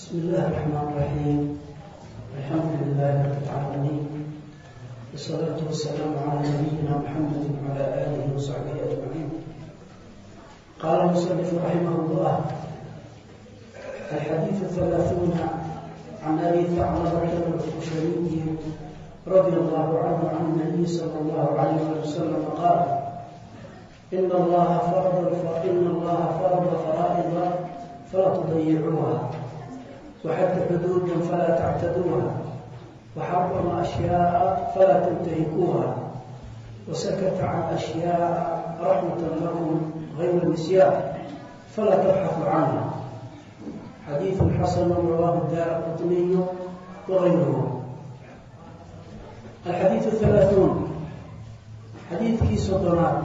بسم الله الرحمن الرحيم الحمد لله رب العالمين والصلاة والسلام على نبينا محمد وعلى آله وصحبه أجمعين قال المصنف رحمه الله الحديث الثلاثون عن أبي ثعلبة الخشني رضي الله عنه عن النبي صلى الله عليه وسلم قال إن الله فرض إن الله فرض فرائض فلا تضيعوها وحد حدودا فلا تعتدوها وحرم أشياء فلا تنتهكوها وسكت عن أشياء رحمة لكم غير نسيان فلا تبحثوا عنها حديث حسن رواه الدار القطني وغيره الحديث الثلاثون حديث كي صدرات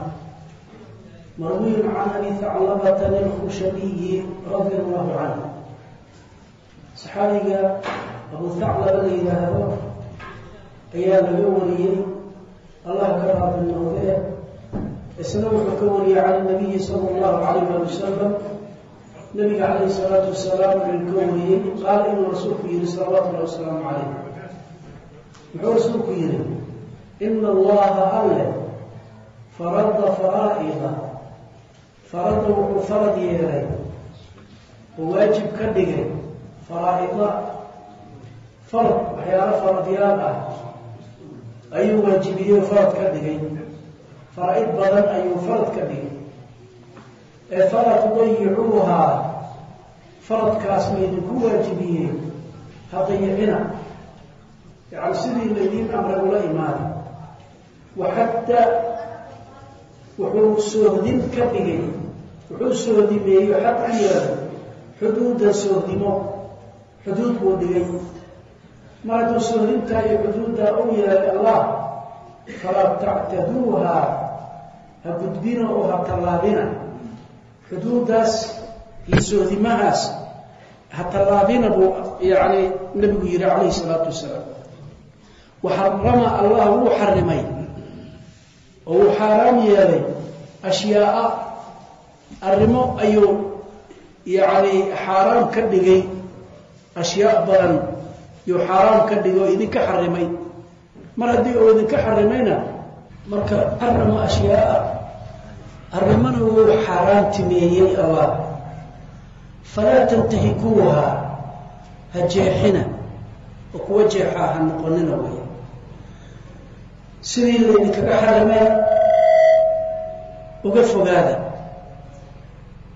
مروي عن أبي ثعلبة الخشبي رضي الله عنه saxaabiga abu thaclaba la yidhaahdo ayaa laga wariyey. Allah ka raadi isna wuxuu ka wariyey can nabiyi sala allahu calayh ali wasalam nabiga calayhi salaatu wasalaam wuxuu ka wariyey. Qaala inuu rasuulku yihi salawaatu llahi wasalaamu calayh. Muxuu rasuulku yihi ina allaha alle farada faraa'ida farada wuxuu farad yeelay. Oo waajib ka dhigay faraaida farad waxyaalo faradyaal ah. Ayuu waajibiyey farad ka dhigay. Faraa-id badan ayuu farad ka dhigay. Ee falaa tudayicuuhaa faradkaas laydinku waajibiyey ha dayicina yani sidii laydiin amray ula imaada waxadda wuxuu soohdin ka dhigay. Wuxuu sohdimeeyo xad ku yeelay xuduuda soohdimo xuduud buu dhigay. Mar hadduu soohdintaa iyo xuduuddaa u yeelay allah falaa tactaduuhaa ha gudbina oo ha tallaabina. Xuduuddaas iyo sohdimahaas ha tallaabina buu yani nabigu yihi calayhi salaatu wasalaam. Waxarama allah wuu xarimay oo wuu xaaraam yeelay ashyaaa arrimo ayuu yani xaaraam ka dhigay ashyaa badan yuu xaaraam ka dhigay oo idinka xarimay. Mar haddii uu idinka xarimayna marka arama ashyaaa arrimana wuu xaaraamtimeeyey allah falaa tantahikuuha ha jeexina oo kuwa jeexaa ha noqonina wey sidii laydinkaga xarimay uga fogaada.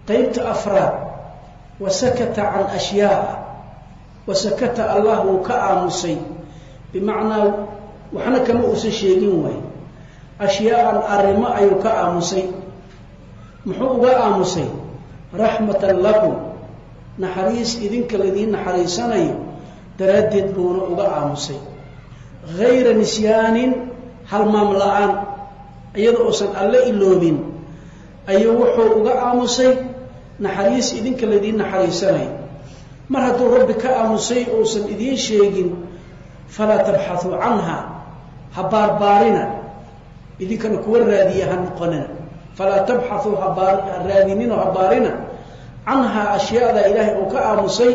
Qaybta afraad wasakata can ashyaaa wasakata allah wuu ka aamusay. Bimacnaa waxna kama uusan sheegin waay ashyaaan arrimo ayuu ka aamusay. Muxuu uga aamusay? Raxmatan lakum naxariis idinka laidiin naxariisanayo daraaddeed buuna uga aamusay. Hayra nisyaanin halmaam la'aan iyada uusan alle iloobin ayuu wuxuu uga aamusay. Naxariis idinka laidiin naxariisanayo mar hadduu rabbi ka aamusay uusan idiin sheegin falaa tabxatuu canha ha baarbaarina idinkana kuwa raadiya ha noqonina. Falaa tabxatuu ha raadinin oo ha baarina canhaa ashyaada ilaahay uu ka aamusay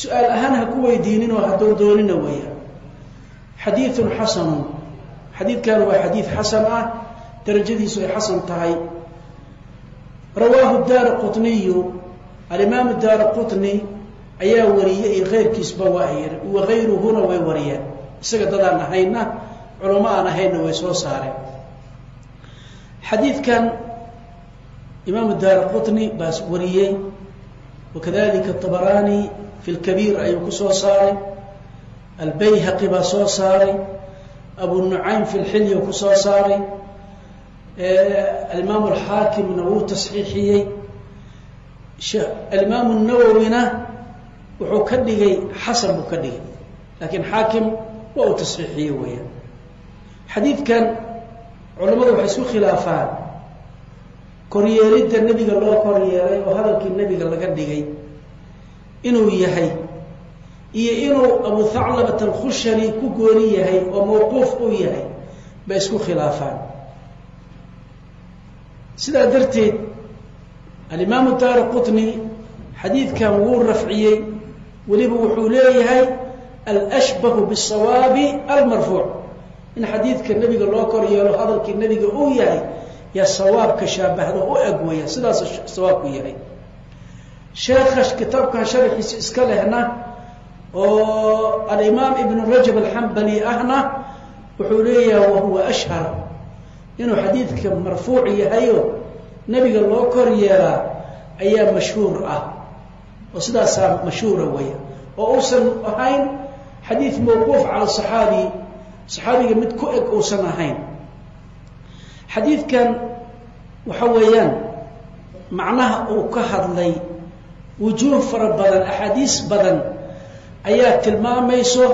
su'aal ahaan ha ku weydiinin oo ha doondoonina weya xadiidun xasanun. Xadiidkan waa xadiid xasan ah darajadiisu ay xasan tahay. Rawaahu daara qutniyu alimaamu daara qutni ayaa wariyey keyrkiisba waa wakayruhuna way wariyeen. Isaga dadaan ahaynna culamo aan ahaynna way soo saareen. Xadiidkan imaamu daara qutni baas wariyey wakadalika طabarani fi lkabiir ayuu ku soo saaray albayhaqi baa soo saaray abu nucaym fi lxilya ku soo saaray alimaamu alxaakimna wuu tasxiixiyey. Alimaamu nawowina wuxuu ka dhigay xasan buu ka dhigay. Laakiin xaakim waa uu tasxiixiye weeyaan. Xadiidkan culammadu waxay isku khilaafaan. Koryeelidda nebiga loo koryeelay oo hadalkii nebiga laga dhigay inuu yahay iyo inuu abu thaclabat alkhushani ku gooni yahay oo mawquuf u yahay bay isku khilaafaan. Sidaa darteed alimaamu daara qutni xadiidkan wuu rafciyey weliba wuxuu leeyahay alashbahu bisawaabi almarfuuc. In xadiidka nebiga loo kor yeelo hadalkii nebiga uu yahay yaa sawaabka shaabahda u eg weya sidaas sawaabku yahay. Sheekha kitaabkan sharxiisa iska lehna oo alimaam ibnu rajab alxambali ahna wuxuu leeyahay wahuwa ashhar. Inuu xadiidka marfuuc yahayo nebiga loo kor yeelaa ayaa mashhuur ah oo sidaasaa mashhuura weya oo uusan ahayn xadiid mawquuf cala saxaabi saxaabiga mid ku eg uusan ahayn. Xadiidkan waxa weeyaan macnaha uu ka hadlay wujuuh fara badan axaadiis badan ayaa tilmaamayso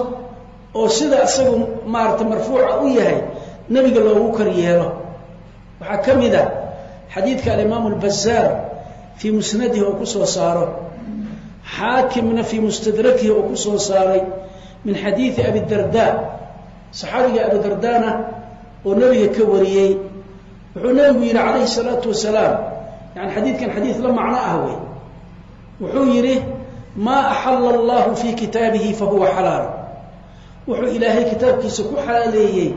oo sida isagu maarata marfuuca u yahay nebiga loogu kor yeelo. Waxaa ka mid a xadiidka alimaamu albazaar fii musnadihi oo ku soo saaro xaakimna fii mustadrakihi oo ku soo saaray min xadiidi abidarda saxaabiga abidardana oo nebiga ka wariyey wuxuu nebigu yidhi calayhi salaatu wasalaam yani xadiidkan xadiid la macno ah wey. Wuxuu yidhi maa axala allahu fii kitaabihi fahuwa xalaal. Wuxuu ilaahay kitaabkiisa ku xalaaleeyey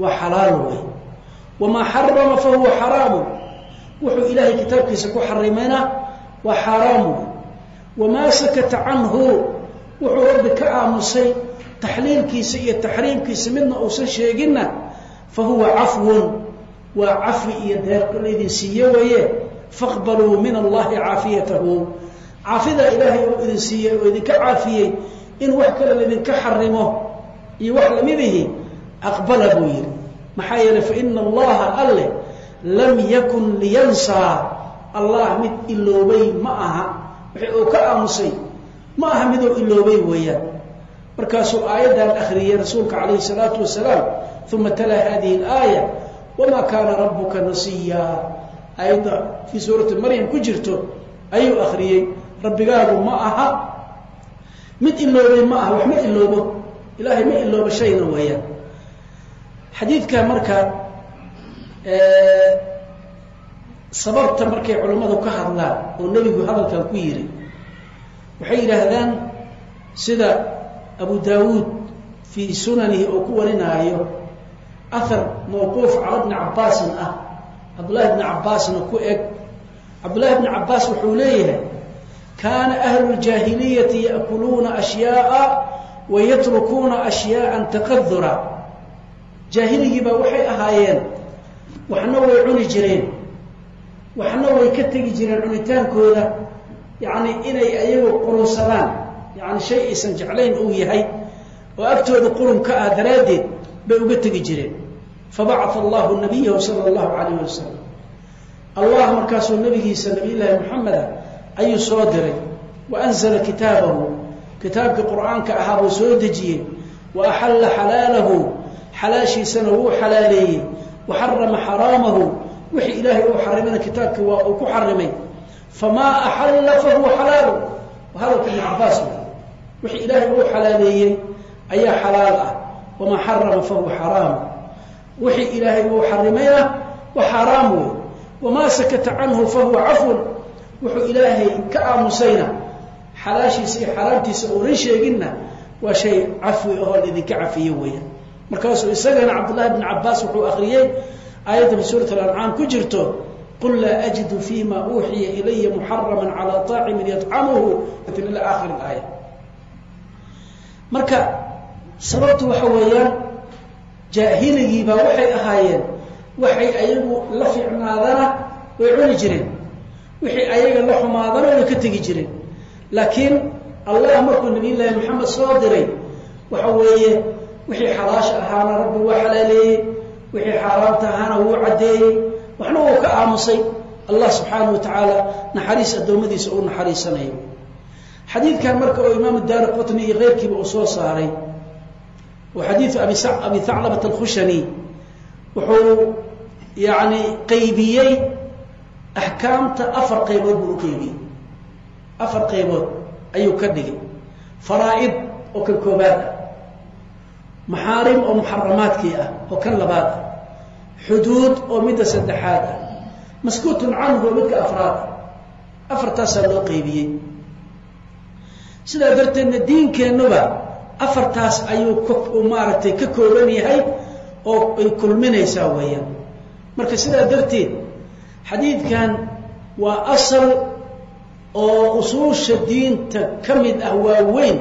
waa xalaal wey. Wamaa xarama fahuwa xaraamu. Wuxuu ilaahay kitaabkiisa ku xarimayna waa xaaraamu wamaa sakata canhu wuxuu rabbi ka aamusay taxliilkiisa iyo taxriimkiisa midna uusan sheeginna fa huwa cafwun waa cafwi iyo deeqo laydin siiye weeye faqbaluu min allahi caafiyatahu caafidaa ilaahay oo idin siiyey oo idinka caafiyey in wax kale laydinka xarimo iyo wax lamidihi aqbala buu yidhi maxaa yeelay faina allaha alle lam yakun liyansaa allah mid iloobay ma aha wixii uu ka aamusay ma aha miduu iloobay weeyaan. Markaasuu aayaddan akhriyey rasuulka calayhi salaatu wasalaam uma talaa hadihi alaaya wamaa kaana rabbuka nasiya aayadda fii suurati maryam ku jirto ayuu akhriyey rabbigaagu ma aha mid iloobay ma aha wax ma iloobo ilaahay ma iloobo shayna weeyaan. Xadiidka marka sababta markay culammadu ka hadlaan oo nebigu hadalkan ku yidhi waxay yidhaahdaan sida abu daawuud fii sunanihi oo ku warinaayo ahar mawquuf cala bni cabbaasin ah. Cabdullahi bni cabbaasna ku eg. Cabdullahi bni cabbaas wuxuu leeyahay kaana ahlu ljaahiliyati yaakuluuna ashyaaa wa yatrukuuna ashyaaan taqadura jaahiligii baa waxay ahaayeen waxna way cuni jireen waxna way ka tegi jireen cunitaankooda yacni inay ayagu qurunsadaan yani shay aysan jeclayn uu yahay oo agtooda qurun ka ah daraaddeed bay uga tegi jireen. Fabacaa allahu nabiyahu sala allahu calayh wasalam allah markaasuu nabigiisa nabiyullaahi moxameda ayuu soo diray. Wa anzala kitaabahu. Kitaabkii qur'aanka ahaa buu soo dejiyey. Wa axalla xalaalahu. Xalaashiisana wuu xalaaleeyey. Wa xarama xaraamahu wixii ilaahay uu xarimana kitaabkii waa uu ku xarimay. Famaa axalla fahuwa xalaalu hadalka ibn cabaas wixii ilaahay uu xalaaleeyey ayaa xalaal ah. Wamaa xarama fahuwa xaraamu wixii ilaahay uu xarimayna waa xaaraam wey wamaa sakata canhu fahuwa cafwun. Wuxuu ilaahay ka aamusayna. Xalaashiisa iyo xaraamtiisa uunan sheeginna waa shay cafwi ahoo laidinka cafiye weeyaan. Markaasuu isagana cabdullahi bn cabaas wuxuu akriyey aayadda suurat alancaam ku jirto qul laa ajidu fima uuxiya ilaya muxarama calaa طaacimin yطcamuhu ila akhir aaya. Marka sababtu waxa weeyaan jaahiligiibaa waxay ahaayeen waxay ayagu la fiicnaadana way cuni jireen. Wixii ayaga la xumaadana way ka tegi jireen. Laakiin allah markuu nabiy llaahi maxamed soo diray waxa weeye wixii xalaasha ahaana rabbi waa xalaaleeyey wixii xaaraamta ahaana wuu caddeeyey waxna wuu ka aamusay. Allah subxaana wa tacaala naxariis addoommadiisa uu naxariisanayo. Xadiidkan marka oo imaamu daari qutni iyo keyrkiiba uu soo saaray oo xadiidu abi abi thaclabat alkhushani wuxuu yacni qaybiyey axkaamta afar qaybood buu u qaybiyey. Afar qaybood ayuu ka dhigay. Faraa'id oo kan koobaad. ah maxaarim oo muxaramaadkii ah oo kan labaad ah xuduud oo midda saddexaad ah maskuutun canhu oo midka afraad afartaasaa loo qaybiyey sidaa darteedna diinkeennuba afartaas ayuu maaragtay ka kooban yahay oo ay kulminaysaa weeyaan marka sidaa darteed xadiidkan waa asal oo usuusha diinta ka mid ah waa weyn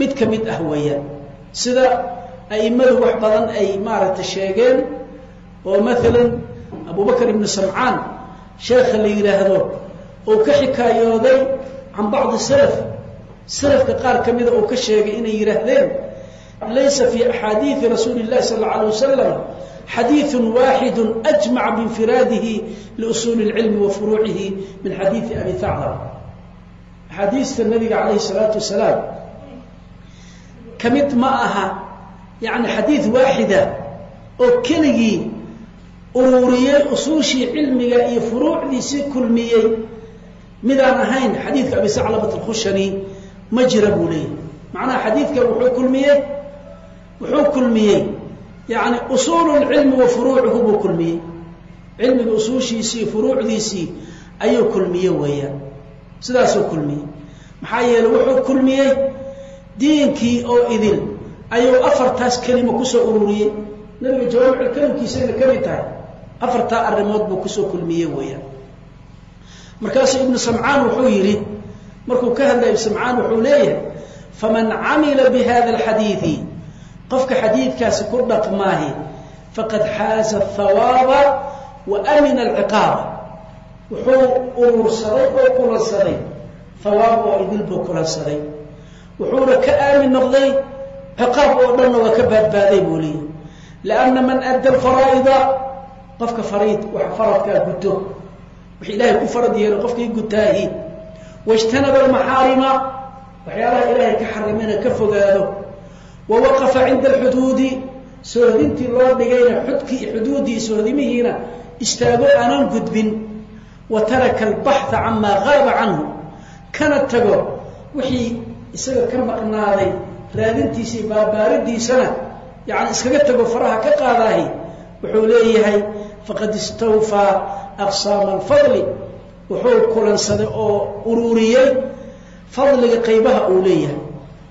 mid ka mid ah weeyaan sida a'immadu wax badan ay maaragtay sheegeen oo maalan abubakar ibnu samcaan sheekha la yidhaahdo oo ka xikaayooday can bacdi salaf salafka qaar ka mida uu ka sheegay inay yidhaahdeen laysa fii axaadiidi rasuuli اllahi sal اlla alay wasalam xadiiثu waaxidu ajmac biinfiraadihi liusuuli اlcilmi wa furuucihi min xadiidi abi haclab axaadiista nabiga calayhi الsalaatu wasalaam ka mid ma aha yani xadiid waaxida oo keligii ururiyey usuushii cilmiga iyo furuucdiisii kulmiyey midaan ahayn xadiidka abi saclabat alkhushani ma jira buu leeyahy macnaha xadiidka wuxuu kulmiyey wuxuu kulmiyey yani usuulu lcilmi wa furuucuhu buu kulmiyey. Cilmiga usuushiisii furuucdiisii ayuu kulmiye weeyaan. Sidaasuu kulmiyey. Maxaa yeeley wuxuu kulmiyey diinkii oo idil ayuu afartaas kelimo ku soo ururiyey. Nabiga jawaamic kelimkiisayna ka mid tahay afartaa arrimood buu ku soo kulmiye weeyaan. Markaasuu ibnu samcaan wuxuu yidhi markuu ka hadlaya ibnu samcaan wuxuu leeyahay faman camila bi hada alxadiidi qofka xadiidkaasi ku dhaqmaahi faqad xaaza hawaaba wa amina alciqaaba. Wuxuu urursaday oo kulansaday hawaab oo idil buu kulansaday wuxuuna ka aamin noqday ciqaab oo dhanna waa ka baadbaaday buu leeyahy lianna man adda alfaraa'ida qofka fariid wax faradkaa guto wix ilaahay ku farad yeelay qofkii gutaahi wajtanaba almaxaarima waxyaalaha ilaahay ka xarimana ka fogaado. Wa waqafa cinda alxuduudi soohdintii loo dhigayna xudkii xuduuddii soohdimihiina istaago aanan gudbin. Wa taraka albaxha camaa qaaba canhu kana tago wixii isaga ka maqnaaday raadintiisii baabaariddiisana yani iskaga tago faraha ka qaadaahi wuxuu leeyahay faqad istawfaa aqsaama alfadli wuxuu kulansaday oo ururiyey fadliga qaybaha uu leeyahay.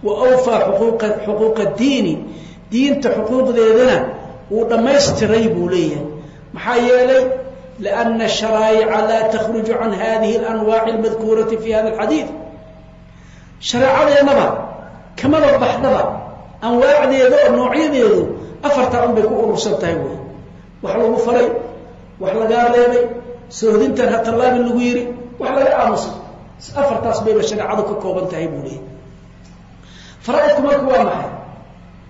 Wa awfaa xuquuqa xuquuqa diini diinta xuquuqdeedana wuu dhammaystiray buu leeyahay. Maxaa yeelay lianna asharaa'ica laa takhruju can hadihi alanwaaci almadkuurati fi hada alxadiid shareecadeennaba kamada baxdaba anwaacdeeda oo noocyadeedu afartaa un bay ku urursan tahay wey wax lagu faray wax lagaa reebay soohdintan ha tallaabin lagu yidhi wax laga aamusay afartaas bayba shareecadu ka kooban tahay buu leeyahy faraaidku marka waa maxay?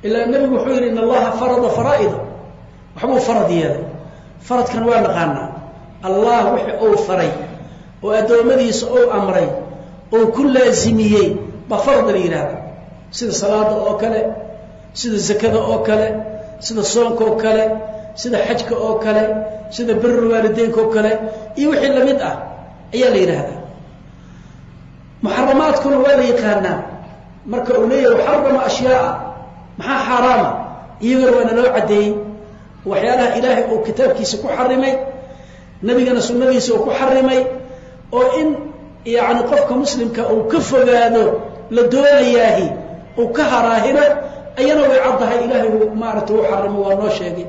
Ilaa nebigu wuxuu yidhi in allaha farada faraa'ida. Waxbuu farad yeelay faradkan waa naqaanaa. Allah wixi uu faray oo addoommadiisa uu amray oo ku laasimiyey baa farad la yidhaahda sida salaada oo kale sida zakada oo kale sida soonka oo kale sida xajka oo kale sida birul waalideynka oo kale iyo wixii la mid ah ayaa la yidhaahdaa. Muxaramaadkuna waa la yaqaanaa. Marka uu leeyahay xarama ashyaaa maxaa xaaraama iyagana waa naloo caddeeyey. Waxyaalaha ilaahay uu kitaabkiisa ku xarimay nebigana sunnadiisa uu ku xarimay oo in yacni qofka muslimka uu ka fogaado la doonayaahi uu ka haraahino ayana way caddahay ilaahay uu maarata u xarimo waa noo sheegay.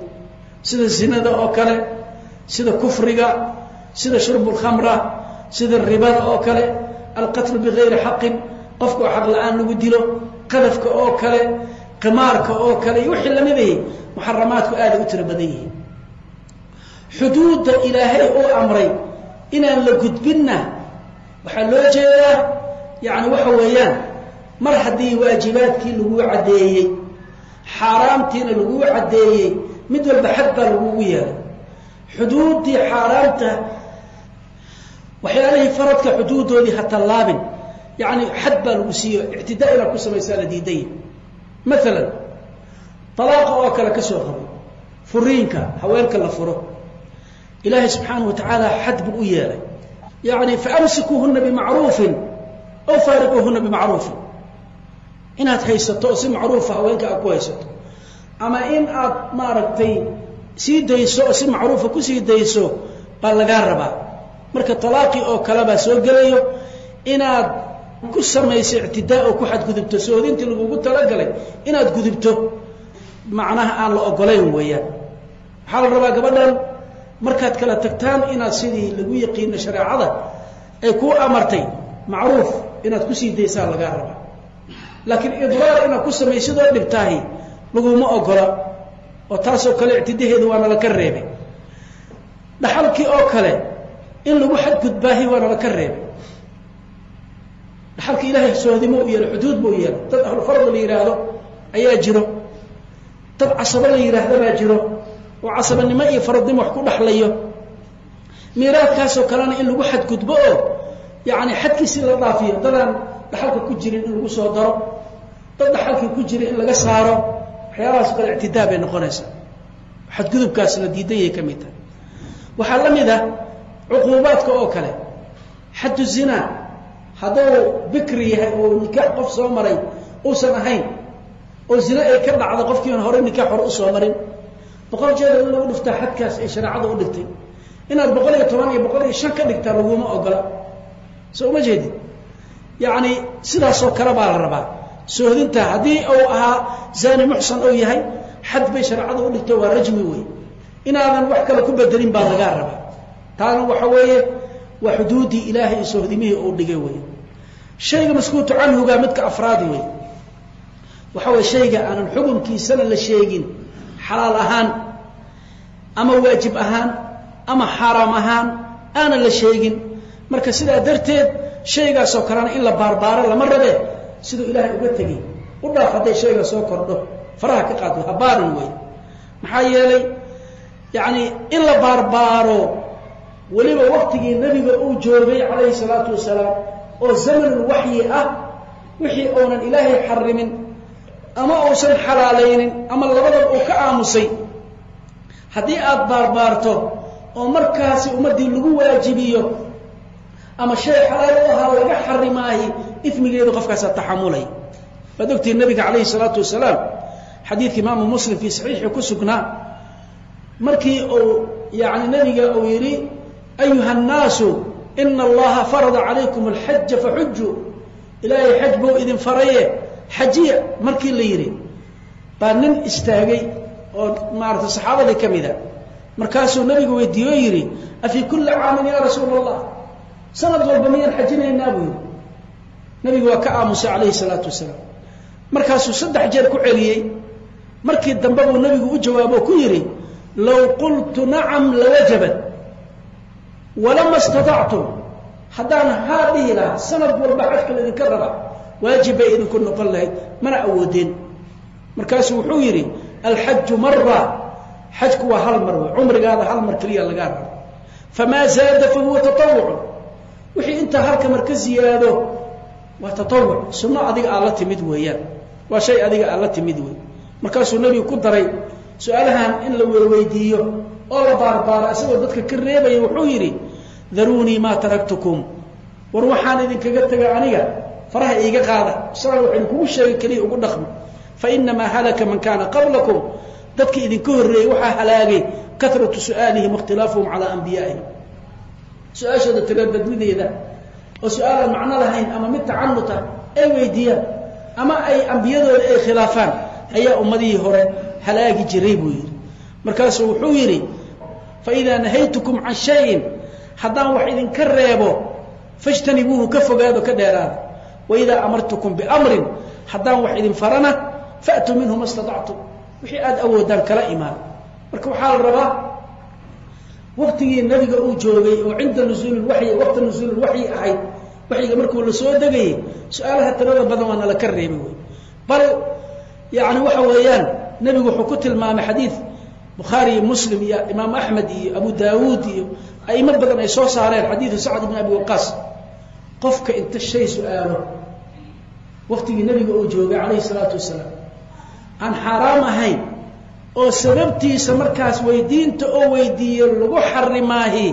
Sida zinada oo kale sida kufriga sida shurbu lkhamra sida ribada oo kale alqatlu bigayri xaqin qofka oo xaq la'aan lagu dilo qadafka oo kale qimaarka oo kale iyo wixii lamidayay muxaramaadku aaday u tiro badan yihiin. Xuduudda ilaahay uu amray inaan la gudbinna waxaa loo jeedaa yacni waxa weeyaan mar haddii waajibaadkii laguu caddeeyey xaaraamtiina laguu caddeeyey mid walba xad baa lagugu yeelay. Xuduuddii xaaraamta waxyaalihii faradka xuduuddoodii ha tallaabin yacni xad baa lagu siiyo ictidaa inaad ku samaysaa la diidaya maalan dalaaqa oo kale ka soo qabo furiinka haweenka la furo ilaahay subxaanahu wa tacaala xad buu u yeelay. Yacni faamsikuuhuna bimacruufin aw faariquuhuna bimacruufin inaad haysato oo si macruufa haweenka aad ku haysato. Ama in aad maaragtay sii dayso oo si macruufa ku sii dayso baa lagaa rabaa. Marka talaaqii oo kale baa soo gelayo inaad ku samayso ictidaa oo ku xadgudubto. Soodintii lagugu talagalay inaad gudubto macnaha aan la ogolayn weeyaan. Waxaa la rabaa gabadhan markaad kala tagtaan inaad sidii lagu yaqiino shareecada ay kuu amartay macruuf inaad ku sii daysaa lagaa rabaa laakiin idraar inaad ku samaysidoo dhibtaahi laguma ogola oo taasoo kale ictidaheedu waana laka reebay. Dhaxalkii oo kale in lagu xadgudbaahi waana laka reebay. Dhaxalka ilaahay sohdimo u yeelo xuduud buu yeelo. Dad ahlufard la yidhaahdo ayaa jiro. Dad casabo la yidhaahdabaa jiro. Oo casabanimo iyo faradnimo wax ku dhaxlayo. Miiraadkaasoo kalena in lagu xadgudbo oo yani xadkiisi la dhaafiyo dadaan dhaxalka ku jirin in lagu soo daro dad dhaxalkii ku jira in laga saaro waxyaabahaas kale ictidaa bay noqonaysaa. Xadgudubkaas la diidayay ka mid tahay. Waxaa la mid ah cuquubaadka oo kale. Xaddu zinaa hadduu bikri yahay oo nikaax qof soo maray uusan ahayn oo zina ay ka dhacda qofkiian hore nikaax hore u soo marin boqol jeeda in lagu dhiftaa xadkaas ay shareecada u dhigtay. Inaad boqol iyo toban iyo boqol iyo shan ka dhigtaa laguma ogola. Soo uma jeedid yacni sidaasoo kale baa la rabaa soohdinta haddii uu ahaa zani muxsan ou yahay xad bay shareecada u dhigto waa rajmi wey inaadan wax kale ku bedelin baa lagaa rabaa. Taana waxa weeye waa xuduuddii ilaahay iyo soohdimihii uu dhigay wey shayga maskuutu canhuga midka afraadi wey waxa weye shayga aanan xukunkiisana la sheegin xalaal ahaan ama waajib ahaan ama xaaraam ahaan aanan la sheegin. Marka sidaa darteed shaygaasoo kalena in la baarbaaro lama rabe siduu ilaahay uga tegay u dhaaf hadday shayga soo kordho. Faraha ka qaado habaarin wey maxaa yeelay yacni in la baarbaaro weliba waktigii nebiga uu joogay calayhi salaatu wasalaam oo zamanul waxyi ah wixii uunan ilaahay xarimin ama uusan xalaalaynin ama labadaba uu ka aamusay haddii aada baarbaarto oo markaasi ummaddii lagu waajibiyo ama shay xalaal u ahaa laga xarimaahi ifmigeedu qofkaasaa taxamulay. Waad ogtihi nabiga calayhi salaatu wasalaam? Xadiidka imaamu muslim fii saxiixi ku sugnaa markii uu yani nabiga uu yidhi ayuha nnaasu ina allaha farada calaykum alxaja faxujuu ilaahay xaj buu idin faraye xajiya markii la yidhi. Baa nin istaagay oo maarata saxaabadii ka mida markaasuu nabigu weydiiye oo yidhi afii kulli caamin ya rasuula allah sanad walba miyaan xajinaynaa? buu yidhi nabigu waa ka aamusay calayhi salaatu wasalaam. Markaasuu saddex jeer ku celiyey. Markii dambe buu nabigu u jawaabo ku yidhi low qultu nacam lawajabat walama staطactum haddaan haa dhihi lahaa sanad walba xajka laydinka raba waajib bay idinku noqon lahayd mana awoodeen markaasuu wuxuu yidhi alxaju mara xajku waa hal mar wey cumrigaada hal mar keliya lagaa rabo famaa zaada fahuwa taawucu wixii intaa halka mar ka ziyaado waa taawuc sunno adiga aad la timid weeyaan. Waa shay adiga aad la timid wey markaasuu nebigu ku daray su'aalahan in la weyweydiiyo oo la baarbaaro isagoo dadka ka reebaya wuxuu yidhi daruunii maa taraktukum. War waxaan idinkaga tega aniga faraha iiga qaada. Isagaan wax idinkugu sheegay keliya ugu dhaqmo fa inamaa halaka man kaana qablakum. Dadka idinka horreeyey waxaa halaagay karatu su'aalihim wakhtilaafuhum calaa anbiyaa'ihim su'aashooda tagabadnideeda oo su'aalaan macno lahayn ama mid tacanuta ay weydiiyaan ama ay ambiyadooda ay khilaafaan ayaa ummadihii hore halaagi jiray buu yidhi. Markaasuu wuxuu yidhi faidaa nahaytukum can shayin haddaan wax idinka reebo fajtanibuuhu ka fogaado ka dheeraada waidaa amartukum biamrin haddaan wax idin farana faatuu minhu ma staactum wixii aada awoodaan kala imaan. Marka waxaa la rabaa waktigii nabiga uu joogay oo cinda nusuulilwayi waqti nusuulilwaxyi ahayd waxyiga markuu la soo degayey su'aalaha tirada badan waa nala ka reebay wey bal yani waxa weeyaan nebigu wuxuu ku tilmaamay xadiid bukhaari iyo muslim iyo imaam axmed iyo abu daawuud iyo aimo badan ay soo saareen xadiidu sacd bn abi waqaas qofka inta shay su'aalo waktigii nebiga uu joogay calayhi salaatu wasalaam aan xaaraam ahayn oo sababtiisa markaas weydiinta oo weydiiyo lagu xarimaahi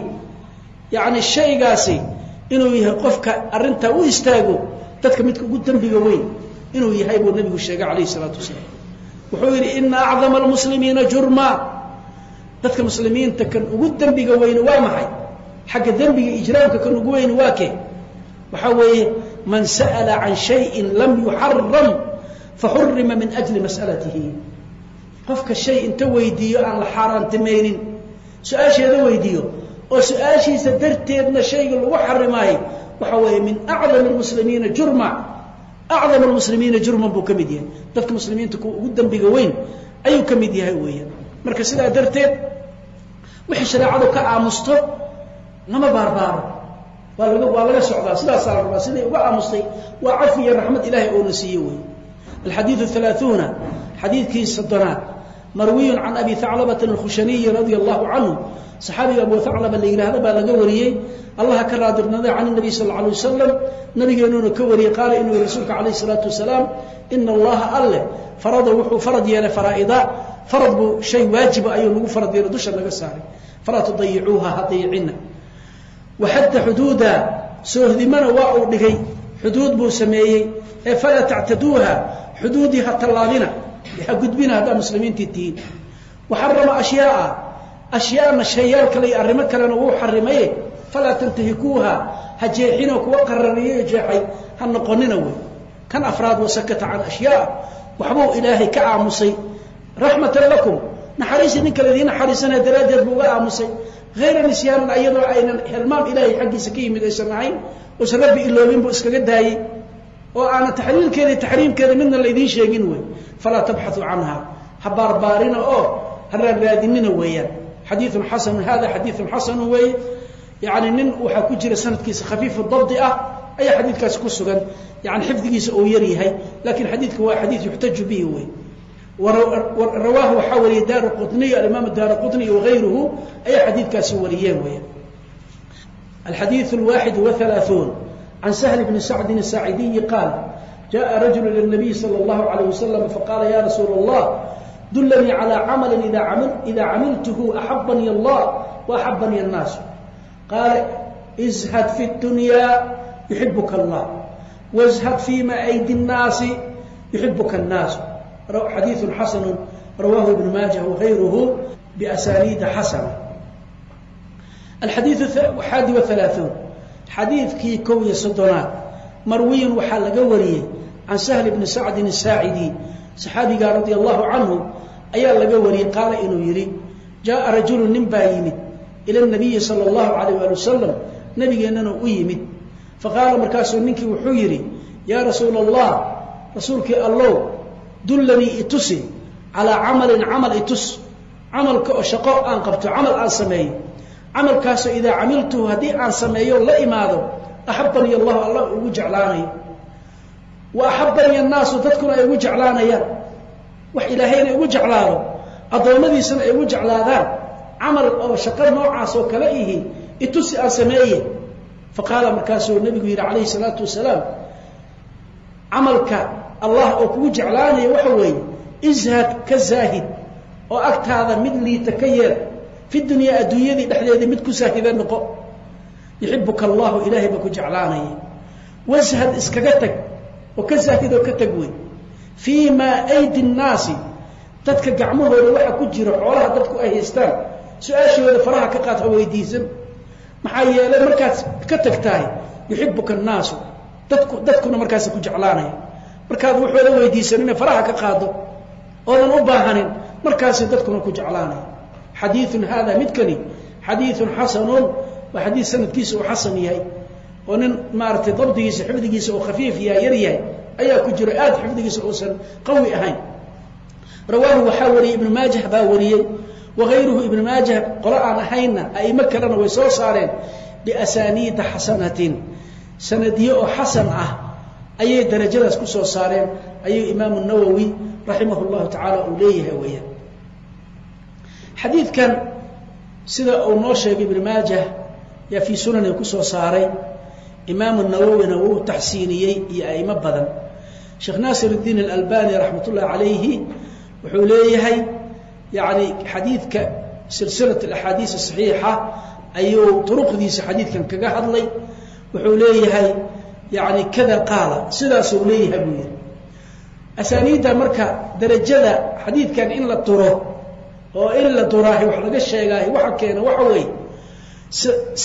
yacni shaygaasi inuu yahay qofka arrintaa u istaago dadka midka ugu dembiga weyn inuu yahay buu nebigu sheegay calayhi salaatu wasalaam. Wuxuu yidhi ina acdama almuslimiina jurma. Dadka muslimiinta kan ugu dembiga weyne waa maxay? Xagga dembiga ijraamka kan ugu weyne waa kee? Waxaa weeye man sa'ala can shayin lam yuxaram faxurima min ajli mas'alatihi qofka shay inta weydiiyo aan la xaaraantimaynin su'aasheeda weydiiyo. Oo su'aashiisa darteedna shayga lagu xarimaayo waxa weeye min acdam lmuslimiina jurma. Acdam lmuslimiina jurman buu ka mid yahay. Dadka muslimiinta kuwa ugu dembiga weyn ayuu ka mid yahay weeyaan. Marka sidaa darteed wixii shareecadu ka aamusto lama baarbaaro waa laga waa laga socdaa. Sidaasaa la rabaa siday uga aamustay waa cafi iyo raxmad ilahay oo na siiye wey alxadiidu halaaثuuna xadiidkii soddonaad marwiyun can abi haclabata alkhushaniyi radia allahu canhu saxaabiga abu haclaba la yidhaahda baa laga wariyey allaha ka raadirnaday can nabiy sal alay wasalam nabigeenuuna ka wariyey qaala inuu rasuulka calayh salaatu wasalaam ina allaha alleh farada wuxuu farad yeelay faraa'ida farad buu shay waajiba ayuu nagu farad yeelay dusha naga saaray. Falaa tudayicuuha ha dayicina. Waxadda xuduuda soohdimana waa uu dhigay xuduud buu sameeyey. Ee falaa tactaduuha xuduudii ha tallaabina ha gudbina haddaa muslimiintii tihiin waxarama ashyaaa ashyaana shayaal kale iyo arrimo kalena wuu xarimaye falaa tantahikuuha. Ha jeexinoo kuwa qarariyo jeexay. Ha noqonina wey. Kan afraad wasakata can ashyaa waxbuu ilaahay ka aamusay. Raxmatan lakum. Naxariisi ninka laidiin naxariisanaya daraaddeed buu uga aamusay. Hayra nisyaanan ayadoo aynan helmaam ilaahay xaggiisa ka yimid aysan ahayn uusan rabbi iloobin buu iskaga daayey oo aanan taxliilkeeda iyo taxriimkeeda midna laydiin sheegin wey falaa tabxauu canha. Ha baarbaarina oo ha raarraadinina weeyaan. Xadiiun xasanu hada xadiiun xasanu weeye yani nin waxaa ku jira sanadkiisa khafiifu dabdi ah ayaa xadiidkaasi ku sugan. Yani xifdigiisa uu yar yahay laakiin xadiidka waa xadiid yuxtaju bihi wey rawaahu waxaa wariyey daar quniy alimaam daara qutniy wagayruhu ayaa xadiidkaasi wariyeen weya alxadiiث اlwaaxid waثalaaثuun can sahl bni sacdin الsaacidiyi qaal jaءa rajulu ilى الnabiy salى اllahu عalيه wasalam faqaala ya rasuul اllah dulanii calى camali ida camiltuhu axabanii allah waaxabanii الnaasu qaala izhad fi اdunya yuxibuka allah wاzhad fima aydi الnaasi yuxibuka الnaasu xadiiثu xasanu rawaahu ibn maajah wagayruhu biasaniida xasana alxadiiث xaadi waثalaaثuun xadiidkii kow iyo soddonaad. Marwiyin waxaa laga wariyey can sahl bni sacdin saacidi saxaabigaa radi allahu canhu ayaa laga wariyey qaala inuu yidhi jaaa rajulu nin baa yimid ila nabiyi sala allahu calayh waali wasalam nabigeennana u yimid. Faqaala markaasuu ninkii wuxuu yidhi yaa rasuula allah rasuulkii allow dullanii itusi calaa camalin camal itus camalka oo shaqo aan qabto camal aan sameeyo camalkaasoo idaa camiltuhu haddii aan sameeyo la imaado axabanii allahu allah ugu jeclaanayo wa axabanii annaasu dadkuna ay ugu jeclaanayaan. Wax ilaahayna igu jeclaado addoommadiisana ay ugu jeclaadaan. Camal oo shaqo noocaas oo kale ihi itusi aan sameeye faqaala markaasuu nabigu yidhi calayhi salaatu wasalaam camalka allah oo kugu jeclaanaya waxa weeye ishad ka zaahid oo agtaada mid liita ka yeel fi dunyaa adduunyadii dhexdeedii mid ku saahida noqo yuxibuka allahu ilaahay baa ku jeclaanaya washad iskaga tag oo ka zaahid oo ka tag wey fii maa aydi nnaasi dadka gacmahooda waxa ku jira xoolaha dadku ay haystaan su'aashooda faraha ka qaad ha weydiisan maxaa yeelay markaad ka tagtahay yuxibuka annaasu dadku dadkuna markaasa ku jeclaanaya markaad waxooda weydiisanina faraha ka qaado oodan u baahanin markaasi dadkuna ku jeclaanaya xadiiun hada midkani xadiiun xasanun waa xadiid sanadkiisa uu xasan yahay. Oo nin maaratay dabdigiisa xifdigiisa oo khafiif yahay yar yahay ayaa ku jiro aad xifdigiisa uusan qawi ahayn. Rawaahu waxaa wariyey ibnu maajah baa wariyey wagayruhu ibnu maajah qolo aan ahaynna aimo kalena way soo saareen biasaniida xasanatin. Sanadiye oo xasan ah ayay darajadaas ku soo saareen ayuu imaamu nawowi raximah llahu tacaala uu leeyahay weeyaan xadiidkan sida uu noo sheegay ibnu maajah yaa fii sunani ku soo saaray. Imaamu nawowina wuu taxsiiniyey iyo aimo badan. Sheekh naasir اdiin alalbani raxmat ullahi calayhi wuxuu leeyahay yani xadiidka silsilat axaadiis saxiixa ayuu turuqdiisa xadiidkan kaga hadlay. Wuxuu leeyahay yani kada qaala sidaasuu leeyahay buu yihi asaaniidda marka darajada xadiidkan in la duro oo in la duraahi wax laga sheegaahi waxa keena waxa weeye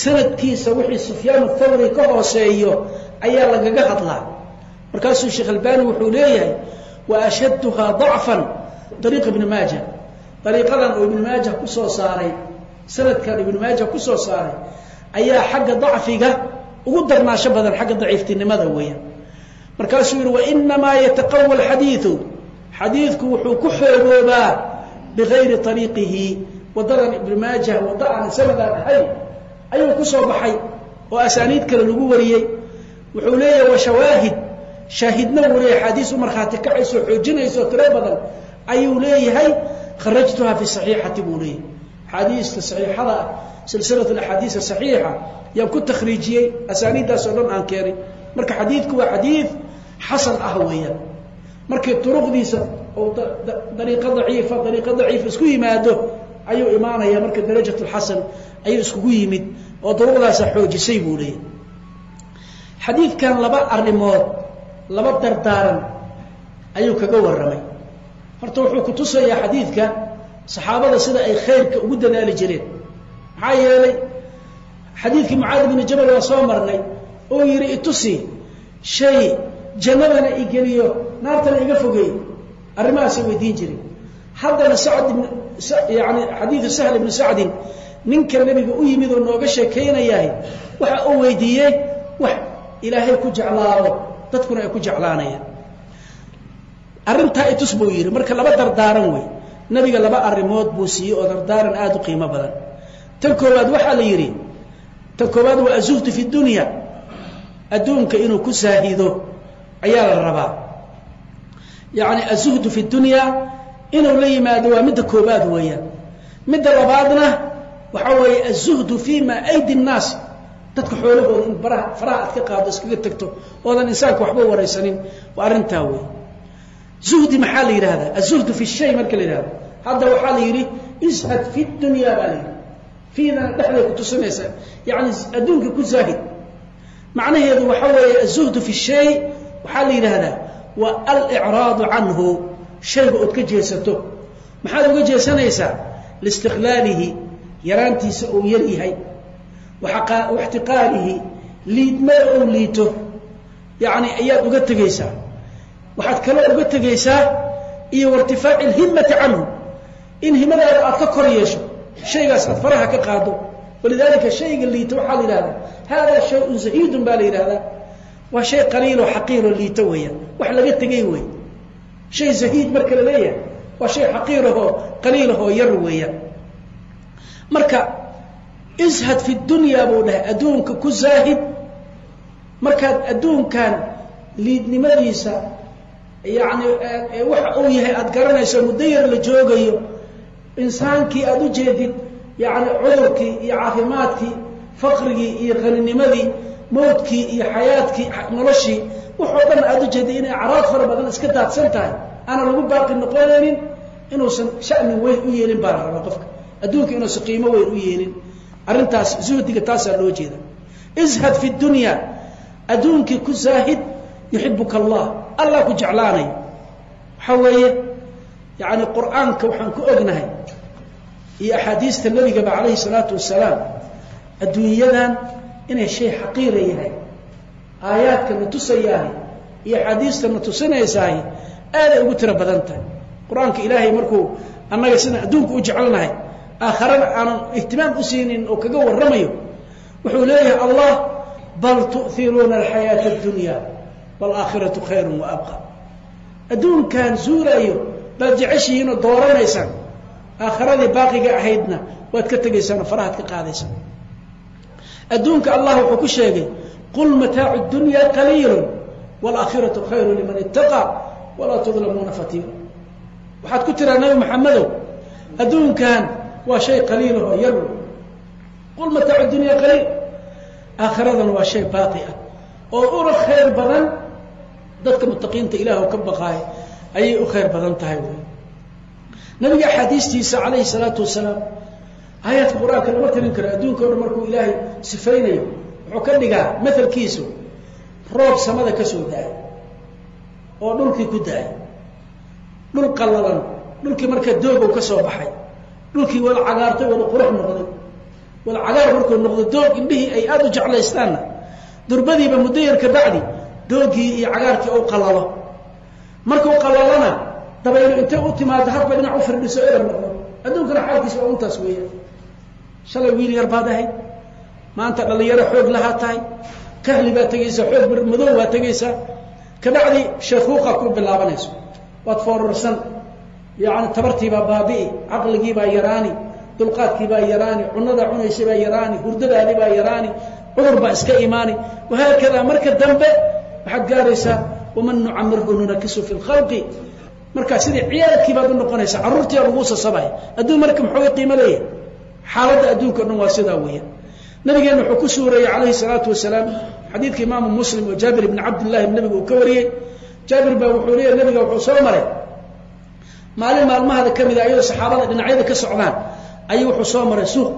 sanadkiisa wixii sufyaan thawri ka hooseeyo ayaa lagaga hadlaa. Markaasuu sheekh albani wuxuu leeyahay wa ashadduhaa dacfan. Dariiqa ibni maaja. Dariiqadan oo ibni maaja ku soo saaray sanadkan ibni maaja ku soo saaray ayaa xagga dacfiga ugu darnaasho badan xagga daciiftinimada weeyaan. Markaasuu yihi wainamaa yataqawa alxadiidu xadiidku wuxuu ku xoogoobaa bigayri ariiqihi wadadan ibni maaja wadda aan sanadaan ahayn ayuu ku soo baxay oo asaaniid kale lagu wariyey wuxuu leeyahay wa shawaahid shaahidna wuu leeyahay axaadiis u markhaati kacayso xoojinayso tiro badan ayuu leeyahay kharajtuha fi saxiixati buu leeyahay axaadiista saxiixada ah silsilat axaadiis saxiixa yaan ku takhriijiyey asaaniiddaas oo dhan aan keenay marka xadiidku waa xadiid xasan ah weeyaan markii duruqdiisa oo dariiqo daciifa dariiqo daciif isku yimaado ayuu imaanaya marka darajat lxasan ayuu iskugu yimid oo duruqdaasa xoojisay buu leeyahay. Xadiidkan laba arrimood laba dardaaran ayuu kaga warramay. Horta wuxuu ku tusayaa xadiidka saxaabada sida ay khayrka ugu dadaali jireen. Maxaa yeelay xadiidkii mucaadi bini jabal waa soo marnay oo yidhi itusi shay jannadana igeliyo naartana iga fogeey arrimahaasay weydiin jiren haddana sacd ibn yani xadiidu sahl ibnu sacdin ninka nebiga u yimid oo nooga sheekaynayahay waxa uu weydiiyey wax ilaahay ku jeclaado dadkuna ay ku jeclaanayaan. Arrintaa itus buu yidhi marka laba dardaaran wey. Nebiga laba arrimood buu siiyey oo dardaaran aada u qiimo badan. Tan koowaad waxaa la yidhi tan koowaad waa azuhdu fi dunya. Adduunka inuu ku saahido ayaa la rabaa yacni azuhdu fi dunya inuu la yimaado waa midda koobaad weeyaan. Midda labaadna waxaa weeye azuhdu fi aydi nnaas dadka xoolahooda in baraha faraha aad ka qaado iskaga tagto oodan insaanka waxba waraysanin waa arrintaa wey zuhdi maxaa la yidhahdaa azuhdu fi shay marka la yidhahdo hadda waxaa la yidhi ishad fi dunya baa la yidhi. Fiidana dhexday ku tusinaysa. Yacni adduunka ku zaahid. Macnaheedu waxaa weeye azuhdu fi shay waxaa la yidhaahdaa waa alicraadu canhu. Shayga ood ka jeesato. Maxaad uga jeesanaysaa? Liistiqlaalihi yaraantiisa uu yar yahay. Waxtiqaarihi liidmada ou liito. Yani ayaad uga tegaysaa. Waxaad kaloo uga tegaysaa iyo wairtifaaci lhimmati canhu. In himadaada aad ka kor yeesho shaygaas aad faraha ka qaado. Walidaalika shayga liito waxaa la yidhahdaa haadaa shayun zahiidun baa la yidhahdaa waa shay qaliiloo xaqiiroo liito weeyaan. Wax laga tegay wey shay zahiid marka la leeyahay waa shay xaqiirahoo qaliilahoo yar weeyaan. Marka ishad fi dunyaa buu dhahay adduunka ku zaahid. Markaad adduunkan liidnimadiisa yacni waxa uu yahay aada garanayso muddo yar la joogayo insaankii aada u jeedid yacni cudurkii iyo caafimaadkii faqrigii iyo qaninimadii mawdkii iyo xayaadkii noloshii waxoo dhan aada u jeedid inay acraad fara badan iska daadsan tahay. Aana lagu baaqi noqonaynin inuusan shani weyn u yeelin baa la rabaa qofka. Adduunka inuusan qiimo weyn u yeelin. Arrintaas zuhdiga taasaa loo jeeda. Ishad fi dunya adduunkii ku zaahid yuxibuka allah. Allah ku jeclaanayo waxaa weeye yani qur'aanka waxaan ku ognahay iyo axaadiista nebigaba calayhi salaatu wasalaam adduunyadan inay shay xaqiira yahay. Aayaadka na tusayaahi iyo axaadiista na tusinaysaah aaday ugu tiro badan tahay. Qur'aanka ilaahay markuu annaga sidaan adduunka u jecelnahay aakharana aanan ihtimaam u siinin oo kaga warramayo wuxuu leeyahay allah bal tu'iruuna alxayaata addunya waalaakhiratu khayru wa abqa. Adduunkan zuulayo baad jeceshihiinoo dooranaysaan aakharadii baaqiga ahaydna waad ka tegaysaan oo farahaad ka qaadaysaan adduunka allah wuxuu ku sheegay qul mataacu dunya qaliilu waalaakhiratu khayru liman ittaqa walaa tudlamuuna fatiila waxaad ku tiraa nabi maxamedow adduunkan waa shay qaliilahoo yar qul mataacu dunya qaliil aakhiradana waa shay baaqi ah oo una khayr badan dadka mutaqiinta ilaah ka baqaaya ayay u khayr badan tahay nabiga axaadiistiisa calayhi salaatu wasalaam aayaadka qur'aanka lama tirin karo adduunka o dhan markuu ilaahay sifaynayo wuxuu ka dhigaa maalkiisu roob samada ka soo da'ay oo dhulkii ku da'ay dhul qallalan dhulkii markaa doogow ka soo baxay. Dhulkii wada cagaartay wada qurux noqday. Wada cagaar markuu noqdo doog indhihii ay aada u jeclaystaanna. Durbadiiba muddo yar ka bacdi doogii iyo cagaarkii u qalalo markuu qalalona dabaylo intay u timaado hadba dhinac u firdhiso eber noqdo. Adduunkana xaalkiisa waa untaas weeyaan shalay wiil yar baad ahayd maanta dhallinyaro xoog lahaa tahay. Kahli baad tegaysaa xoog madow baad tegaysaa kabacdi sheekuuqaa ku bilaabanayso. Waad foorarsan. Yani tabartiibaa baabi'i caqligiibaa yaraani dulqaadkiibaa yaraani cunadaa cunaysaybaa yaraani hurdadaadibaa yaraani cudur baa iska imaani. Wahaakadaa marka dambe waxaad gaaraysaa waman nucamirhu nunakisu fi lkhalqi markaa sidii ciyaalkii baad u noqonaysaa carruurtiia laguu sasabaya adduun marka muxooga qiimo leeyahay xaaladda adduunka o dhan waa sidaa weeyaan. Nabigeena wuxuu ku suureeyey calayhi salaatu wasalaam xadiidka imaamu muslim oo jaabir ibni cabdillahi nabiga uu ka wariyey. Jaabir baa wuxuu leeyahy nabiga wuxuu soo maray maalin maalmahada ka mida ayadoo saxaabada dhinacyada ka socdaan ayuu wuxuu soo maray suuq.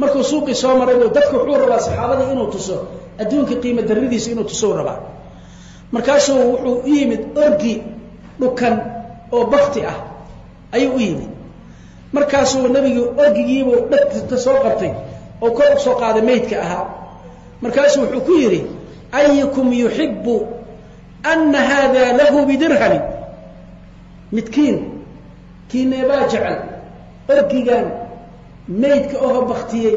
Markuu suuqii soo maray bu dadku wuxuu rabaa saxaabadii inuu tuso adduunka qiimo daradiisa inuu tusou rabaa. Markaasuu wuxuu u yimid orgi dhukan oo bakti ah ayuu u yimid markaasuu nebigu orgigiibuu dhagta soo qabtay oo kor u soo qaaday maydka ahaa. Markaasuu wuxuu ku yidhi ayukum yuxibu ana haada lahu bidirhamin midkiin kiineebaa jecel orgigan maydka oho baktiyey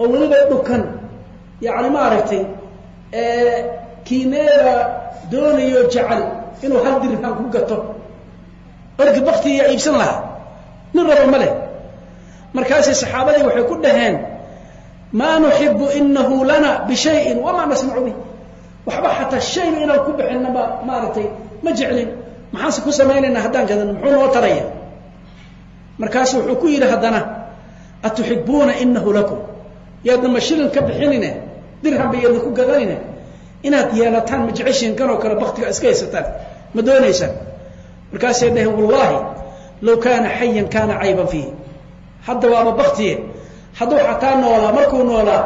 oo weliba dhukan yani maaragtay kiineeba doonayo jecel inuu hal dirham ku gato. Orgi baktiyaa iibsan lahaa nin raba ma leh. Markaasay saxaabadii waxay ku dhaheen maa nuxibu inahu lana bishayin wamaa nasmacu bih waxba xataa shayba inaan ku bixinaba maaragtay ma jeclin. Maxaanse ku samaynaynaa haddaan gadano muxuu noo taraya? Markaasu wuxuu ku yidhi haddana atuxibuuna inahu lakum. Yaadna ma shilin ka bixinine dirhamba yaadna ku gadanine inaad yeelataan ma jeceshiin kanoo kale baktiga iska haysataan. Ma doonaysaan. Markaasay dhaheen wallahi law kaana xayan kaana cayban fiihi hadda waaba baktiye hadduu xataa noolaa markuu noolaa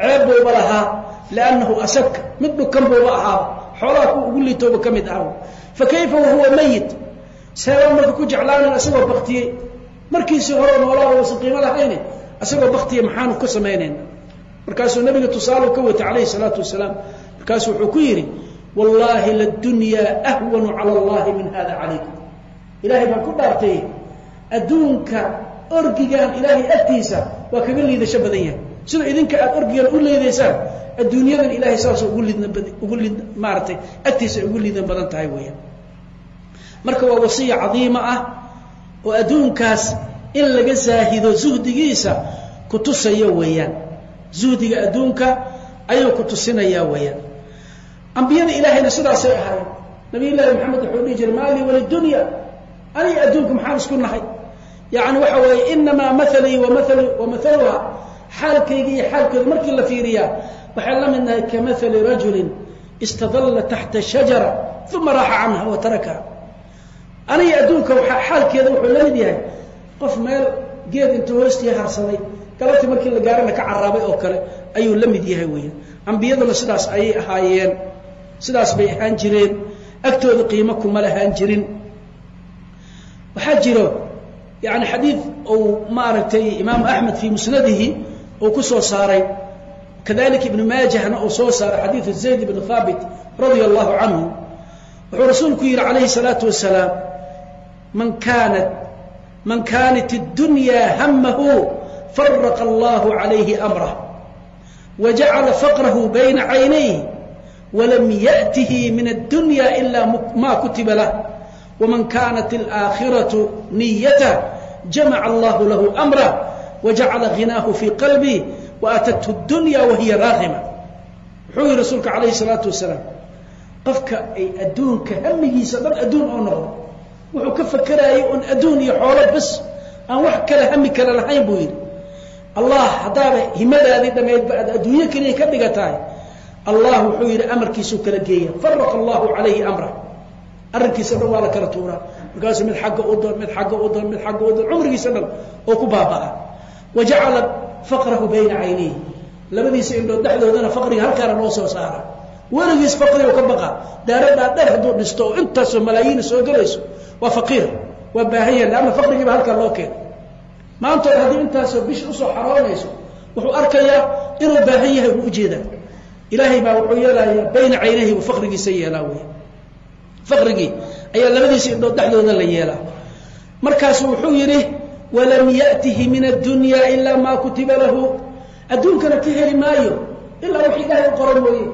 ceeb buuba lahaa liannahu asabka mid dhukan buuba ahaaba xoolaha ku ugu liitooba ka mid ah fa kayfa wahuwa mayit seebaa marka ku jeclaanan isagoo baktiyey markiisii hore noolaa uusan qiimo lahayne isagoo baktiye maxaanu ku samaynayna markaasuu nabiga tusaalu ka watay calayhi salaatu wasalaam markaasu wuxuu ku yidhi wallaahi ladunyaa ahwanu cala allahi min hada calaykum ilaahay baan ku dhaartay. Adduunka orgigan ilaahay agtiisa waa kaga liidasho badan yahay. Sida idinka aad orgigan u leedaysaan adduunyadan ilahay saasoo ugu lidna ugu lid maaratay agtiisa ugu liidan badan tahay weeyaan. Marka waa wasiya cadiima ah oo adduunkaas in laga zaahido zuhdigiisa kutusaya weeyaan. Zuhdiga adduunka ayuu ku tusinayaa weeyaan. Ambiyada ilaahayna sidaasay ahaayeen. Nabiy llaahi maxamed wuxuu dhihi jiray maalii walidunya aniga adduunka maxaan isku nahay? Yani waxa weeye inamaa maalii wamal wamahaluha xaalkayga iyo xaalkooda markii la fiiriyaa waxay la mid nahay kamahali rajulin istadalla taxta shajara uma raaxa canha wa aniga adduunka xaalkeeda wuxuu la mid yahay qof meel geed intuu hoostii harsaday galabtii markii la gaarana ka caraabay oo kale ayuu la mid yahay weya ambiyaduna sidaas ayay ahaayeen sidaas bay ahaan jireen agtooda qiimo kuma lahaan jirin waxaa jiro yani xadiid ou maaragtay imaamu axmed fii musnadihi uu ku soo saaray. Kadalika ibnu maajahna uu soo saaray xadiidu zayd ibnu thaabit radia allahu canhu. Wuxuu rasuulku yidhi calayhi salaatu wasalaam man kaanat man kaanat اddunyaa hamahu faraqa allahu calayhi amrah wajacala faqrahu bayna caynayh walam yaأtihi min addunya ila ma kutiba lah wman kaanat alaakhiraةu niyatah jamaca allahu lahu amrah wajacala ghinaahu fii qalbi waatathu اdunya wahiya raaqima wuxuu yihi rasuulka calayhi الsalaatu wasalaam qofka ay adduunka hamigiisa dhan adduun oo noqdo wuxuu ka fakeraayay un adduun iyo xoolo bas aan wax kale hami kale lahayn buu yidhi allah haddaaba himadaadii dhammaydba aad adduunyo keliya ka dhigatahay allah wuxuu yidhi amarkiisuu kala geeya faraqa allahu calayhi amrah arrinkiisa dhan waa la kala tuuraa. Markaasuu mid xagga u doon mid xagga u doon mid xagga u doon cumrigiisa dhan oo ku baaba'a wa jacala faqrahu bayna caynayhi labadiisa indhood dhexdoodana faqriga halkaana loo soo saara. Weligiis faqriga ka baqa. Daaradhaa dheer hadduu dhisto oo intaasoo malaayiina soo gelayso waa faqiir waa baahan yahay leanna faqrigiiba halkaa loo keena maantood haddii intaasoo bish u soo xaroonayso wuxuu arkayaa inuu baahan yahay buu u jeedaa ilaahay baa wuxuu yeelayaa bayna caynayhi buu faqrigiisa yeelaa wey faqrigii ayaa labadiisa indhood dhexdooda la yeelaa. Markaasu wuxuu yidhi walam ya'tihi min addunya ilaa maa kutiba lahu. Adduunkana ka heli maayo ilaa wixii ilaahay u qoran mooye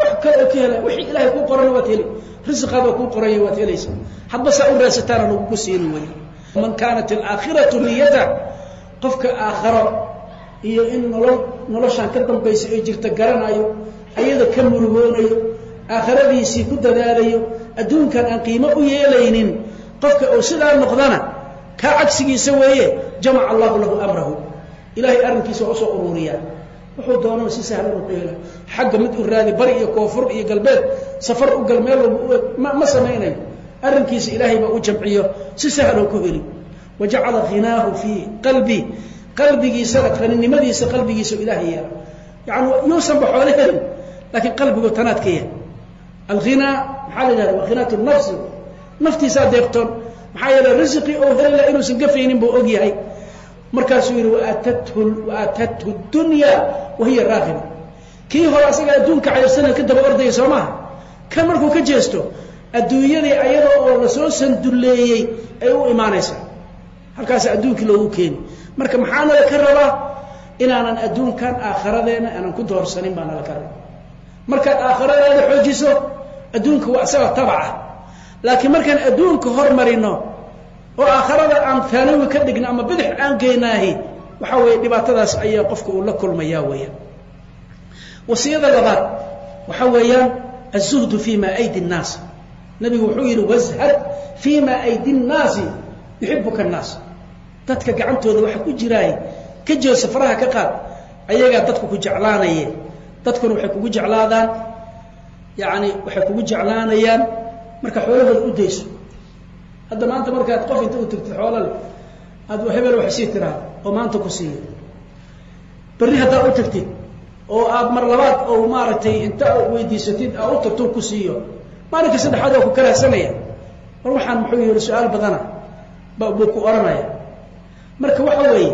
wax kale ka hela wixii ilaahay kuu qorana waad heli. Risqaaba kuu qoranya waad helaysa. Hadba saa u raasataana lagugu siini wey man kaanat alaakhiratu niyata qofka aakharo iyo in nolol noloshaan ka dambaysa ee jirta garanayo ayada ka murugoonayo aakhiradiisii ku dadaalayo adduunkan aan qiimo u yeelaynin qofka uu sidaa noqdana kaa cagsigiisa weeye jamaca allahu lahu amrahu. Ilahay arrinkiisa waa u soo ururiyaa. Wuxuu doonana si sahlan u ku hela xagga mid u raadi bari iyo koonfur iyo galbeed safar u gal meel ma ma samaynayo. Arrinkiisa ilaahay baa u jamciyo si sahloo ku heli. Wa jacala ghinaahu fii qalbi qalbigiisana qaninimadiisa qalbigiisa ilaahay yeela yani yuusanba xoole helin laakiin qalbigu tanaad ka yahay alghinaa maxaa la yidhahda waa khinaat nafsi naftiisaa deeqtoon maxaa yeele risiqii oo heli laha inuusan gafaynin buu og yahay markaasuu yidhi waatathu waatathu dunya wahiya raakiba kii hore asaga adduunka cayrsanad ka daba ordaya soo maaha kan markuu ka jeesto adduunyadii ayada oo la soo sandulleeyey ay u imaanaysaa halkaas adduunkii loogu keeni marka maxaa nala ka rabaa inaanan adduunkan aakharadeenna aanan ku doorsanin baa nala ka raba markaad aakharadeeda xoojiso adduunka waa isaga tabaca laakiin markaan adduunka hormarino oo aakharada aan taanawi ka dhigno ama bidix aan geynaahi waxaa weeye dhibaatadaas ayaa qofka uu la kulmayaa weeyaan wasiyada labaad waxaa weeyaan aلzuhdu fi ma aydi الnaas nabigu wuxuu yidhi washad fi ma aydi الnaasi yuxibuka الnaas dadka gacantooda waxa ku jiraay ka jeeso faraha ka qaad ayagaa dadku ku jeclaanaye dadkuna waxay kugu jeclaadaan yani waxay kugu jeclaanayaan. Marka xoolahooda u dayso. Hadda maanta markaad qof inta u tagtid xoolale aad hebel wax sii tiraado oo maanta ku siiyo. Berri haddaad u tagtid oo aad mar labaad oo maaragtay inta weydiisatid aad u tagto ku siiyo. Maalinka saddexaad oo ku karahsanaya mar waxaan muxuu yihi su'aal badana buu ku ohanaya marka waxa weeye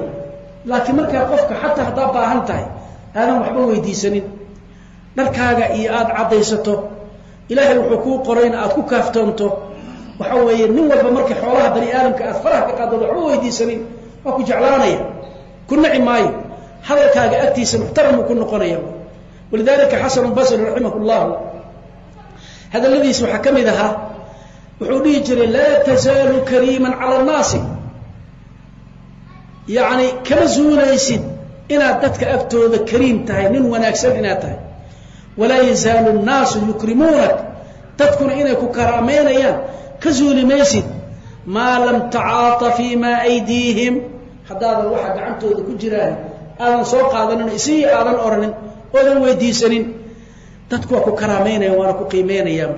laakiin markaa qofka xataa haddaa baahan tahay aadan waxba weydiisanin dharkaaga iyo aada caddaysato ilaahay wuxuu kuu qorayna aad ku kaaftoonto. Waxa weeye nin walba markii xoolaha bani aadamka aad faraha ka qaadooda waxba weydiisanin waa ku jeclaanaya ku naci maayo. Hadalkaaga agtiisa muxtaramuu ku noqonaya. Walidalika xasanu basri raximah llahu hadaladiisa waxaa ka mid ahaa wuxuu dhihi jiray laa tazaalu kariiman cala annaasi. Yacni kama zuulaysid inaad dadka agtooda kariim tahay nin wanaagsan inaad tahay walaa yazaalu nnaasu yukrimuunak dadkuna inay ku karaameynayaan ka zuuli maysid maa lam tacaata fii maa aydiihim haddaadan waxa gacantooda ku jiraan aadan soo qaadanin isii aadan oranin oodan weydiisanin dadku waa ku karaameynayaan waana ku qiimeynayaan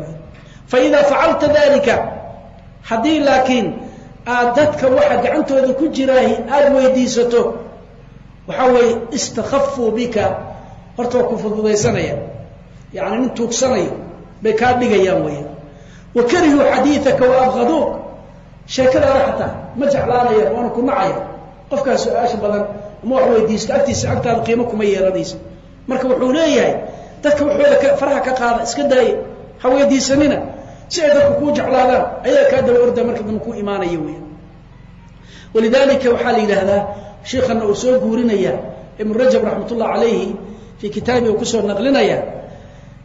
fa idaa facalta dalika haddii laakiin aad dadka waxa gacantooda ku jiraahi aada weydiisato waxaa weeye istakafuu bika horta waa ku fududaysanaya yacni nin tuugsanayo bay kaa dhigayaan weya wa karihuu xadiidaka wa abqaduuq sheekadaada xataa ma jeclaanaya waana ku nacaya qofkaas su'aasha badan ama wax weydiisto agtiisa agtaada qiimo kuma yeelanaysa marka wuxuu leeyahay dadka waxooda faraha ka qaada iska daaya ha weydiisanina si ay dadku kuu jeclaadaan ayaa kaa daba orda marka dambe ku imaanaya wey walidalika waxaa la yidhaahdaa sheikana uu soo guurinaya ibnu rajab raxmat ullah calayhi fii kitaabi uu ku soo naqlinaya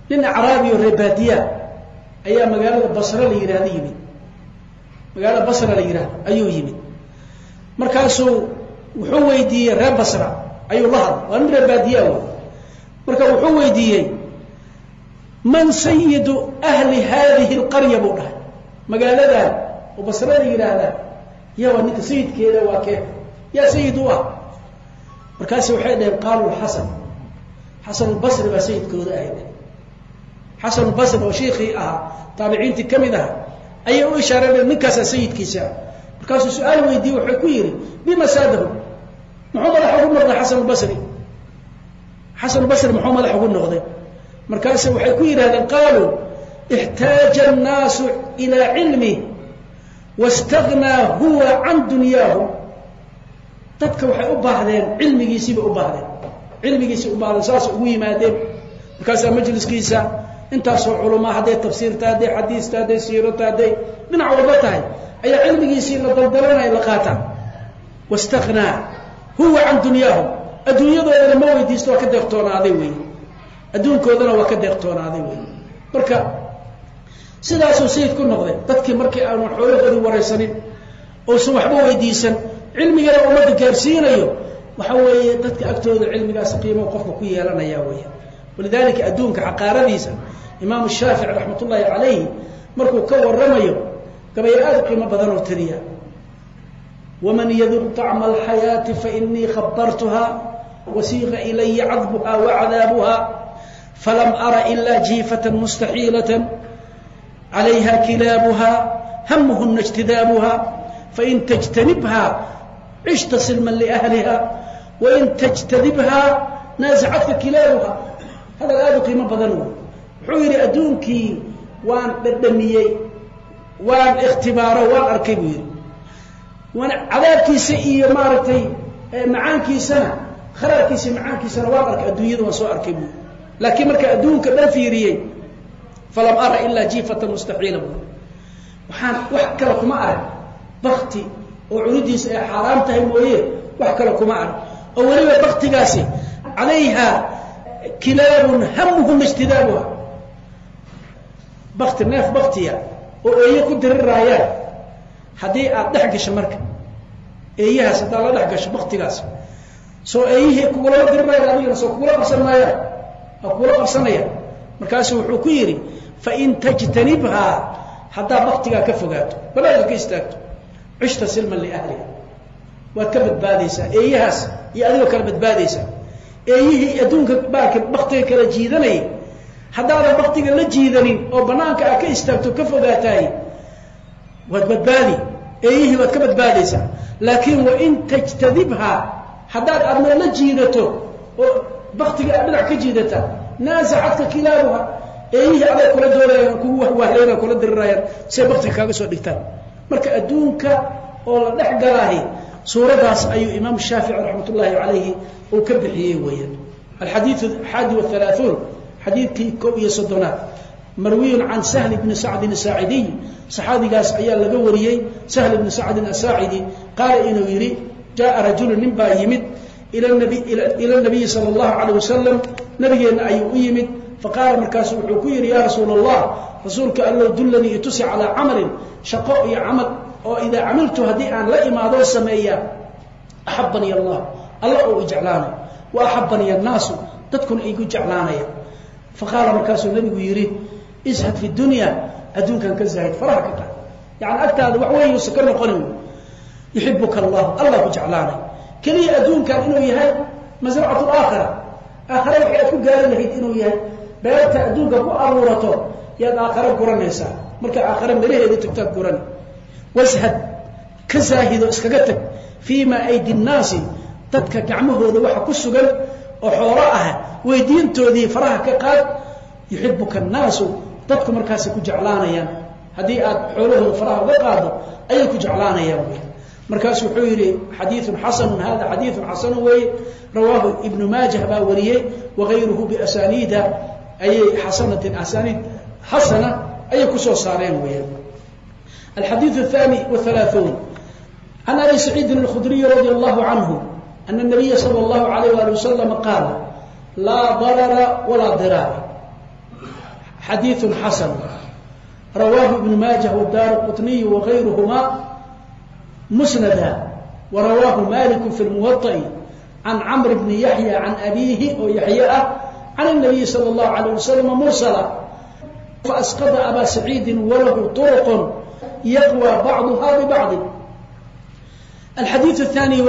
nin acraabi oo reebaadiya ayaa magaalada basre la yidhahda yimid. Magaalada basra la yidhahdo ayuu yimid. Markaasuu wuxuu weydiiyey reer basra ayuu la hadlay. Waa nin reebaadiya w marka wuxuu weydiiyey man sayidu ahli hadihi اlqarya buu dhahay. Magaaladan oo basre la yidhaahdaa ya waa ninka sayidkeeda waa kee? Yaa sayid u ah markaasi waxay dhaheen qaalu xasan. Xasan basri baa sayidkooda ahayd xasan basri oo shiikii ahaa taabiciintii ka mid aha ayay u ishaareen ninkaasaa sayidkiisa. Markaasuu su'aal weydiiyey wuxuu ku yidhi bima saadahu muxuu madax ugu noqday xasan basri muxuu madax ugu noqday. Markaase waxay ku yidhahdeen qaaluu ixtaaja annaasu ilaa cilmi waاstagnaa huwa can dunyaahu. Dadka waxay u baahdeen cilmigiisiibay u baahdeen. Cilmigiisay u baahdeen saasay ugu yimaadeen. Markaasaa majliskiisa intaasoo culamaa hadday tafsiirta hadday xadiista hadday siirata hadday dhinac walba tahay ayaa cilmigiisii la daldalanaya la qaataa. Wastaknaa huwa can dunyaahu. Adduunyadoodana ma weydiisto waa ka deeqtoonaaday wey adduunkoodana waa ka deeqtoonaaday wey marka sidaasuu sayid ku noqday dadkii markii aanu xoolahoodii waraysanin uusan waxba weydiisan cilmigana ummadda gaarsiinayo. Waxa weeye dadka agtooda cilmigaas qiimo qofka ku yeelanaya weya walidalika adduunka xaqaaradiisa imaamu shaafici raxmat ullaahi calayhi markuu ka waramayo gabayo aada qiimo badan oo tiriya waman yaduq طacma alxayaati fainii khabartuha wasiiqa ilaya cadbuha wacadaabuha falam ara ila jiifata mustaxiilata calayha kilaabuha hamuhuna اjtidaabuha fain tajtanibha cishta silman liahliha wain tajtadibha naasacadka kilaabuha hadal aada u qiimo badan wey wuxuu yidhi adduunkii waan dhadhamiyey waan ikhtibaaro waan arkay buu yidhi. Cadaabkiisa iyo maaragtay macaankiisana kharaarkiisa macaankiisana waan arkay adduunyada waan soo arkay buu laakiin marka adduunka dhan fiiriyey falam ara ilaa jiifatan mustaxiila bu waxaan wax kale kuma arag. Bakti oo cunidiisa ay xaaraam tahay mooye wax kale kuma arag. Oo weliba baktigaasi calayha kilaabun hamuhum ijtidaabuha bakti neef baktiya oo eeye ku diriraayaan haddii aad dhex gasho marka eeyahaas haddaad la dhex gasho baktigaas soo eeyihii kugulama diriraayan soo kugula qabsan maayaan waa kugula qabsanayaan markaasu wuxuu ku yidhi fain tajtanibhaa haddaad baktigaa ka fogaato banaanka ka istaagto cishta silman liahliha waad ka badbaadaysaa eeyahaas iyo adigoo kala badbaadaysaa eeyihii adduunka baarka baktiga kala jiidanayay haddaadan baktiga la jiidanin oo banaanka aad ka istaagto ka fogaataay waad badbaadi. Eeyihii waad ka badbaadaysaa. Laakiin wain tajtadibhaa haddaad adna la jiidato oo baktiga aad dhinac ka jiidata naasacadka kilaabuha eeyihii aday kula doonayaan kugu wahwahlayna kula dirirayaan say baktiga kaaga soo dhigtaan. Marka adduunka oo la dhex galaahi suuradaas ayuu imaam shaafici raxmat ullaahi calayhi uu ka bixiyey weeyaan. Alxadiiu xaadi wahalaaثuun xadiidkii koob iyo soddonaad. Marwiyun can sahl bni sacdin asaacidiy saxaabigaas ayaa laga wariyey. Sahl bni sacdin asaacidi qaala inuu yidhi jaaa rajulu nin baa yimid ila nabiyi sal اllahu calayh wasalam nabigeenna ayuu u yimid. Faqaala markaasu wuxuu ku yidhi yaa rasuula allah rasuulka allow dullanii itusi calaa camalin shaqo iyo camal oo idaa camiltu haddii aan la imaadoo sameeya axabanii allah alla oo i jeclaanay. Wa axabanii annaasu dadkuna igu jeclaanaya faqaala markaasuu nabigu yidhi ishad fi dunya adduunkan ka zahid faraha ka qaad yani agtaada wax weyn ka noqonin. Yuxibuka allah allah ku jeclaanay. Keliya adduunkan inuu yahay masracat aakhira. Aakhare waxay aad ku gaari lahayd inuu yahay. Beerta adduunka ku aruurato yaad aakhare guranaysaa. Marka aakhare melaheeda tagtaad guran washad ka zaahido iskaga tag fii maa aydi nnaasi dadka gacmahooda waxa ku sugan oo xoolo ah weydiintoodii faraha ka qaad yuxibuka annaasu dadku markaasay ku jeclaanayaan. Haddii aad xoolahooda faraha uga qaado ayay ku jeclaanayaan wy markaasu wuxuu yidhi xadiiun xasanun hada xadiiun xasanu weeye rawaahu ibnu maajah baa wariyey wagayruhu biasaniida ayay xasanatin asaniid xasana ayay ku soo saareen weyaan alxadiiu athani wahalaaثuun can abi saciidin alkhudriyi radi allahu canhu ana nabiya sala allahu alayh ali wasalam qaala laa darara walaa diraara xadiiun xasan rawaahu ibnu maajah wadaar qutniyu wagayruhuma musnada warawaahu maliku fi lmuwaطa'i can camr bni yaxya can abiihi oo yaxye ah can الnabiyi salى اllahu alayه wasalam mursala faasqada abaa saciidi walahu طurq yaqwى bacduha bibacdi alxadiiث الثaanي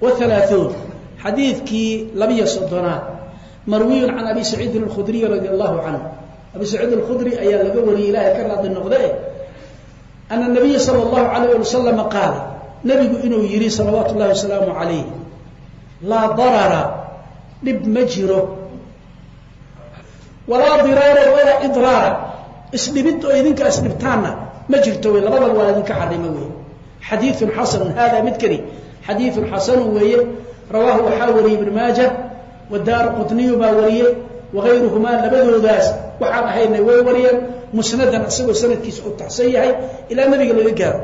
whalaaثuun xadiidkii labiyo soddonaad marwiyu can abi saciidin اlkhudriy radi allahu canhu abi saciid اlkhudri ayaa laga wariyey ilahay ka raadi noqde ana الnabiya salى اllahu alayh ali wasalam qaala nabigu inuu yidhi salawaatu اllahi wasalaamu calayh laa darara dhib ma jiro walaa diraara walaa idraara isdhibid oo idinka isdhibtaanna ma jirto wey labadaba waa idinka xarimo wey xadiiun xasanun hada midkani xadiiun xasanu weeye. Rawaahu waxaa wariyey ibn maaja wadaar qutniyu baa wariyey wagayruhumaa labadoodaas waxaan ahayna way wariyeen. Musnadan isagoo sanadkiisa u taxsan yahay ilaa nabiga laga gaaro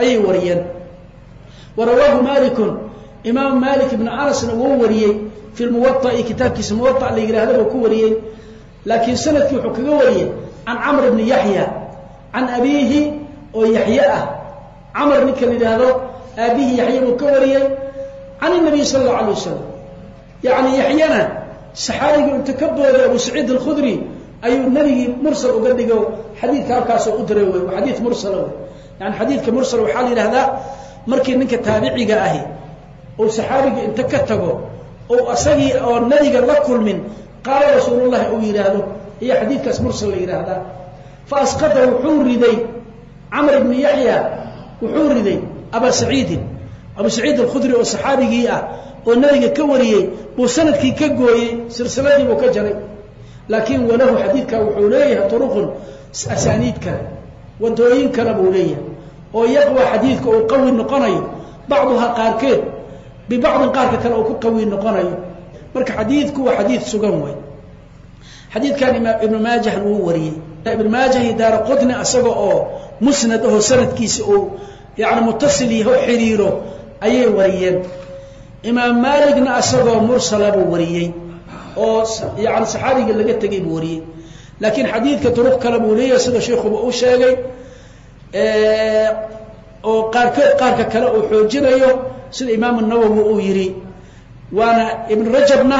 ayay wariyeen. Warawaahu malikun imaam malik ibnu anasna wuu wariyey. Fi lmuwaai kitaabkiisa muwa la yidhaahda buu ku wariyey. Laakiin sannadkii wuxuu kaga wariyey can camr bni yaxya can abiihi oo yaxye ah camr ninka la yidhaahdo aabihii yaxye buu ka wariyey can inabiy sala allau alay wasalam yacni yaxyana saxaabigu inta ka booday abu saciid alkhudri ayuu nebigii mursal uga dhigo xadiidka halkaasoo u diray wey xadiid mursala wey yani xadiidka mursal waxaa la yidhahdaa markii ninka taabiciga ahi uu saxaabiga inta ka tago ou asagii oo nebiga la kulmin qaala rasuulullahi uu yidhaahdo iyo xadiidkaas mursal la yidhaahdaa fa asqata wuxuu riday camr ibni yaxya wuxuu riday abaa saciidin abu saciid alkhudri oo saxaabigii ah oo nebiga ka wariyey buu sannadkii ka gooyey silsiladii ka jaray laakiin walahu xadiidka wuxuu leeyahay turuqun asaaniid kale wadooyin kale buu leeyahay oo yaqwa xadiidka uu qawi noqonayo bacduhaa qaarkeed bibacdin qaarka kale uu ku qawi noqonayo marka xadiidku waa xadiid sugan wey xadiidkan ibnu maajahn wuu wariyey ibnu maajah daara qutni isaga oo musnad aho sanadkiisa uu yani mutasil yaho xiriiro ayay wariyeen. Imaam maaligna isagoo mursala buu wariyey oo yani saxaabigii laga tegay buu wariyey. Laakiin xadiidka duruq kale buu leeyahay sida sheikuba uu sheegay oo qaarkood qaarka kale uu xoojinayo sida imaamu nawowi uu yidhi waana ibn rajabna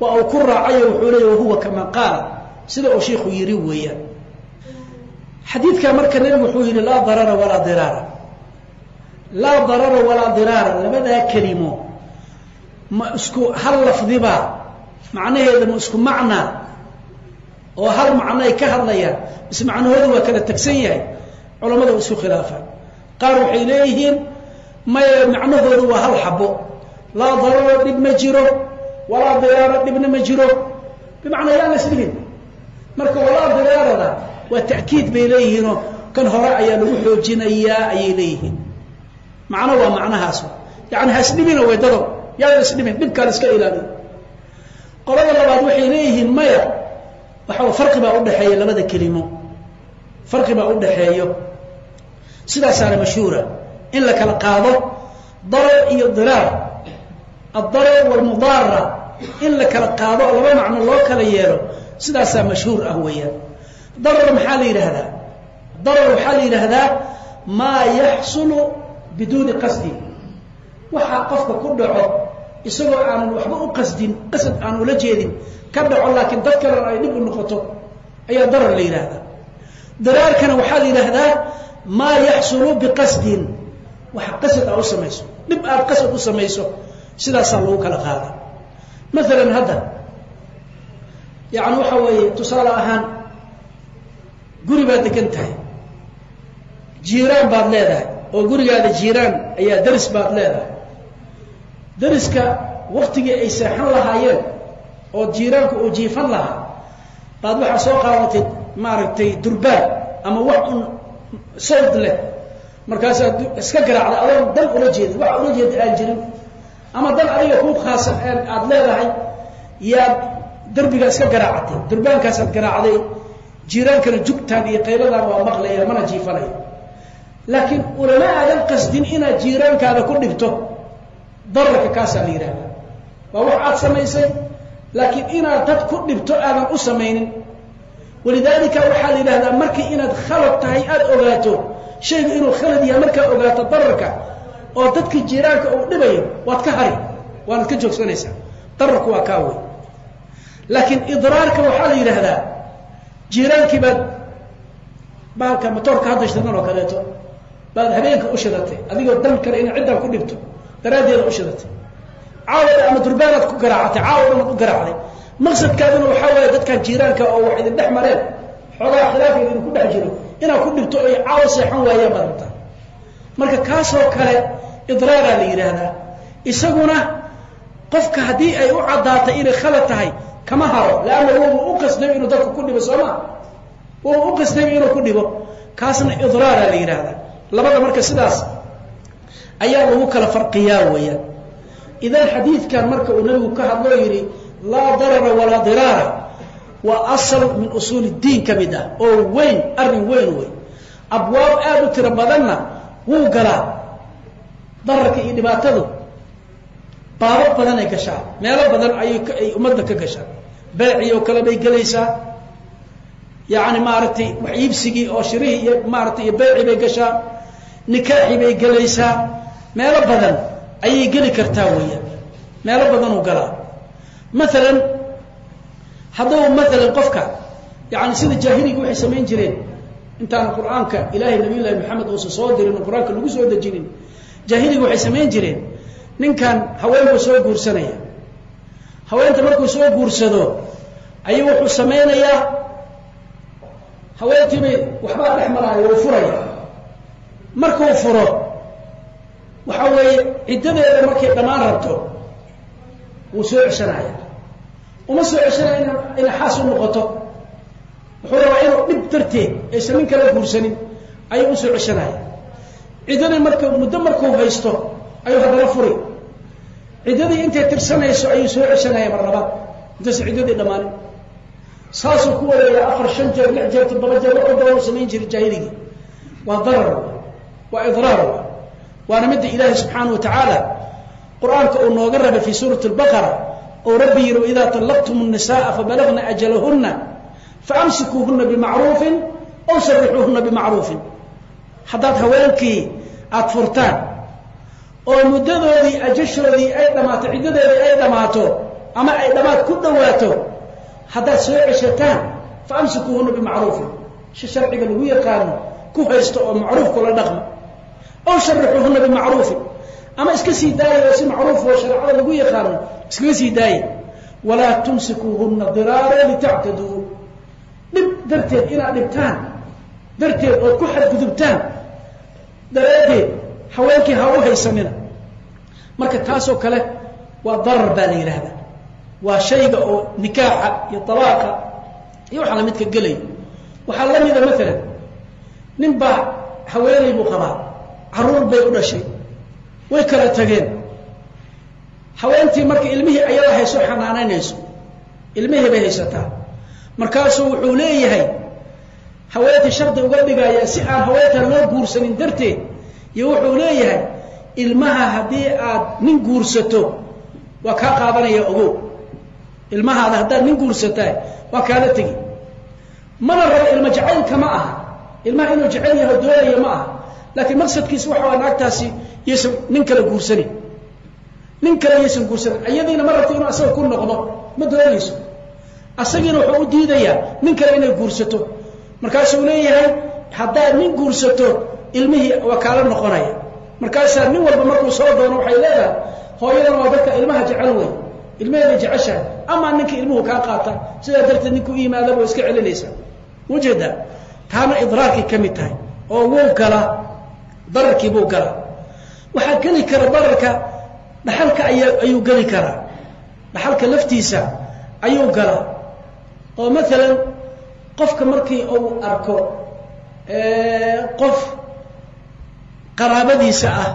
waa uu ku raacayo wuxuu leeya wahuwa kama qaala. Sida uu shiiku yidhi weeyaan xadiidka marka nebigu wuxuu yidhi laa darara walaa diraara. Laa darara walaa diraara labadaa kelimo. Ma isku hal lafdiba macnaheeda ma isku macnaa oo hal macno ay ka hadlayaan mise macnahoodu waa kala tegsan yahay culamada u isku khilaafaan. Qaar waxay leeyihiin maya macnahoodu waa hal xabo laa dararo dhib ma jiro walaa diraaro dhibna ma jiro. Bimacnaa yaan la marka walaa diraarada waa ta'kiid bay leeyihiinoo kan hore ayaa lagu xoojinayaa ayay leeyihiin. Macno waa macnahaas. Yani ha isdhibina yaan isdhibin dhibkaa iska ilaaliyo qolada labaad waxay leeyihiin maya. Waxa farqi baa udhaxeeya labada kelimo. Farqi baa udhaxeeyo sidaasaana mashhuura. In la kala qaado darar iyo diraar addarar walmudaara in la kala qaado laba macno loo kala yeelo sidaasaa mashhuur ah weeyaan darar maxaa la yidhaahdaa? Darar waxaa la yidhaahdaa maa yaxsulu biduuni qasdi. Waxaa qofka ku dhaco isagoo aanan waxba u qasdin qasad aan ula jeedin ka dhaco laakiin dad kalena ay dhib u noqoto ayaa darar la yidhaahdaa. Daraarkana waxaa la yidhaahdaa maa yaxsulu biqasdin. Waxa qasad aa u samayso dhib aad qasad u samayso sidaasaa lagu kala qaada maalan hadda yani waxa weeye tusaale ahaan guri baad degan tahay. Jiiraan baad leedahay oo gurigaada jiiraan ayaa daris baad leedahay. Dariska waktigii ay seexan lahaayeen oo jiiraanku uu jiifan lahaa baad waxaa soo qaadatay maaragtay durbaan ama wax un sawd leh. Markaasaad iska garaacday adoon dan ula jeedin waxa ula jeeda aan jirin. Ama dan adiga kuu khaasan aada leedahay yaad derbigaa iska garaacatay durbaankaasaad garaacday jiiraankana jugtaan iyo qayladaan waa maqlaya mana jiifanaya laakiin ulama aadan qasdin inaad jiiraankaada ku dhibto dararka kaasaa la yidhahdaa waa wax aad samaysay laakiin inaad dad ku dhibto aadan u samaynin. Walidaalika waxaa la yidhahdaa markii inaad khalad tahay aada ogaato shaygu inuu khalad yahay markaa ogaato dararka oo dadka jiiraanka uu dhibayo waad ka hari waanaad ka joogsanaysaa. Dararku waa kaa wey laakiin idraarka waxaa la yidhaahdaa jiiraankii baad baalka matoorka hadda shirnan oo kaleeto baad habeenka u shidatay adigoo dan kale ina ciddaa ku dhibto daraaddeeda u shidatay. Caawada ama durbaanaad ku garaacatay caawadanaad u garaacday maqsadkaaduna waxaa waaye dadkan jiiraanka oo wax idin dhex mareen xoogaa khilaafka idinku dhex jiro inaad ku dhibto oy caawa seexan waayaan baad rabtaa marka kaasoo kale idraaraa la yidhaahdaa. Isaguna qofka haddii ay u caddaatay inay khalad tahay kama haro leanna wuuba u qasday inuu dadka ku dhibo sooma wuuba u qasday inuu ku dhibo. Kaasna idraara la yidhaahdaa labada marka sidaas ayaa lagu kala farqiyaa weeyaan. Idan xadiidkan marka uu nabigu ka hadloo yidhi laa darara walaa diraara. Waa asal min usuul diin ka mid ah oo weyn arrin weyn wey abwaab aada u tiro badanna wuu galaa. Dararka iyo dhibaatadu baabab badan ay gashaa meelo badan ayay ay ummadda ka gashaa beecii oo kale bay gelaysaa. Yacni maaragtay wax iibsigii oo shirihii iyo maaratay iyo beecii bay gashaa. Nikaaxii bay gelaysaa. Meelo badan ayay geli kartaa weeyaan meelo badanuu galaa. Maalan hadduu maalan qofka yani sida jaahiliga waxay samayn jireen. Intaan qur'aanka ilaahay nabiy llahi maxamed uusan soo dirin oo qur'aanka lagu soo dejinin jaahiliga waxay samayn jireen. Ninkan haweenkuu soo guursanaya. Haweenta markuu soo guursado ayuu wuxuu samaynayaa. Haweentiibay waxbaa dhex maraayo wuu furaya markuu furo waxa weeye ciddadeeda markay dhammaan rabto wuu soo ceshanaya uma soo ceshanaya ina inay xaas u noqoto. Wuxuu rabaa inuu dhib darteed aysan nin kala guursanin ayuu u soo ceshanaya ciddadii marka muddo markuu haysto ayuu haddana furi ciddadii intay tirsanayso ayuu soo ceshanaya mar labaad intaysa ciddadii dhammaanin saasuu ku wareeyaa afar shan jeer lix jeer toddoba jeer wax badan u samayn jiray jaahiligii waa darar waa idraar waana midda ilaahi subxaana wa tacaala qur-aanka uu nooga rabay fii suurati albaqara oo rabbi yihi waidaa طallaqtum الnisaءa fabalagna ajalahuna faamsikuuhuna bimacruufin aw sarixuuhuna bimacruufin haddaad haweenkii aada furtaan oo muddadoodii ajashoodii ay dhammaato ciddadoodii ay dhammaato ama ay dhammaad ku dhowaato haddaad soo ceshataan faamsikuuhuna bimacruufin si sharciga lagu yaqaano ku haysto oo macruuf kula dhaqma. Aw sharixuuhuna bimacruufin ama iska sii daaya oo si macruuf oo shareecada lagu yaqaano iskaga sii daaya walaa tumsikuuhuna diraara litactaduu. Dhib darteed inaad dhibtaan darteed ood ku xadgudubtaan daraaddeed haweenkii ha u haysanina. Marka taasoo kale waa darar baa la yidhaahdaa waa shayga oo nikaaxa iyo dalaaqa iyo waxaa lamidka gelaya waxaa la mida maalan nin baa haweeney buu qabaa carruur bay u dhashay way kala tageen. Haweentii marka ilmihii ayada hayso xanaanaynayso ilmihii bay haysataa. Markaasuu wuxuu leeyahay haweentii shardi uga dhigaya si aan haweentan loo guursanin darteed iyo wuxuu leeyahay ilmaha haddii aad nin guursato waa kaa qaadanaya ogow ilmahaada haddaad nin guursataa waa kaala tegi. Mana rabo ilmo jacaylka ma aha. Ilmaha inuu jecel yaho doonayo ma aha. Laakiin maqsadkiisa waxa naagtaasi yaysan nin kale guursanin nin kale yaysan guursanin iyadiina ma rabto inuu asaga ku noqdo. Ma doonayso asagiina wuxuu u diidayaa nin kale inay guursato. Markaasuu leeyahay haddaad nin guursato ilmihii waa kaala noqonaya. Markaasaa nin walba markuu soo doono waxay leedahay hooyadan waa dadka ilmaha jecel wey ilmaheeday jeceshahay amaa ninka ilmuhu kaa qaata sidaa darteed ninku u yimaadaba iska celinaysaa ujeeda taana idraarkay ka mid tahay oo wuu galaa dararkii buu galaa waxaa geli kara dararka dhaxalka aya ayuu geli karaa dhaxalka laftiisa ayuu galaa oo maalan qofka markii uu arko qof qaraabadiisa ah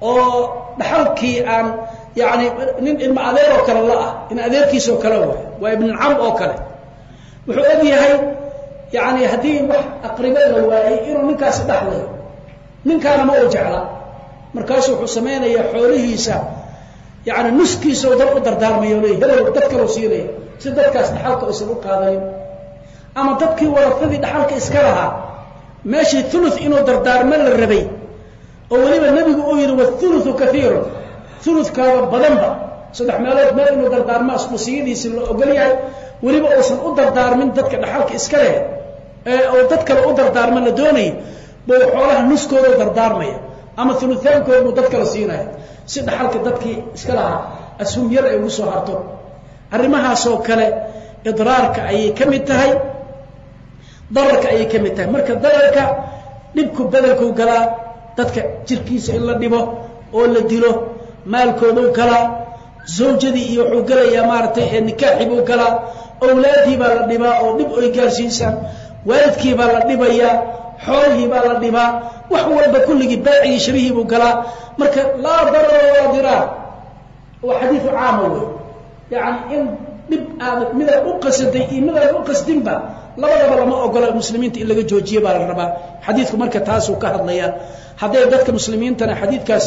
oo dhaxalkii aan yani nin ilma adeer oo kale la ah in adeerkiisa oo kale waay waa ibncam oo kale. Wuxuu og yahay yani haddii wax aqribo la waayey inuu ninkaasi dhaxlayo ninkaana ma uu jecla. Markaasu wuxuu samaynayaa xoolihiisa yani nuskiisa dad u dardaarmayo leey hebel dad kaloo siinaya si dadkaas dhaxalka aysan u qaadanin. Ama dadkii warafadii dhaxalka iska lahaa meeshii ulu inuu dardaarmo la rabay oo weliba nebigu uu yidhi wauluu kaiirun uludkaaba badanba saddex meelood meel inuu dardaarmo wasiyadiisi la ogol yahay weliba uusan u dardaarmin dadka dhaxalka iska leh uu dad kale u dardaarmo la doonayay buu xoolaha nuskooda dardaarmaya ama uluaankood buu dad kale siinaya si dhaxalka dadkii iska lahaa ashum yar ay ugu soo harto. Arrimahaasoo kale idraarka ayay ka mid tahay dararka ayay ka mid tahay. Marka dararka dhibku bedelkuu galaa dadka jirkiisa in la dhibo oo la dilo maalkooduu galaa zawjadii iyo wuxuu gelayaa maaragtay ee nikaaxii buu galaa awlaadii baa la dhibaa oo dhib oy gaarsiisaan waalidkii baa la dhibayaa xoolihii baa la dhibaa wax walba kulligii baacigii shabihii buu galaa marka laa darara walaa diraar waa xadiidu caama wey yacani in dhib aada midaad u qasaday iyo midaad u qasdinba labadaba lama ogola muslimiinta in laga joojiye baa la rabaa. Xadiidku marka taasuu ka hadlayaa. Hadday dadka muslimiintana xadiidkaas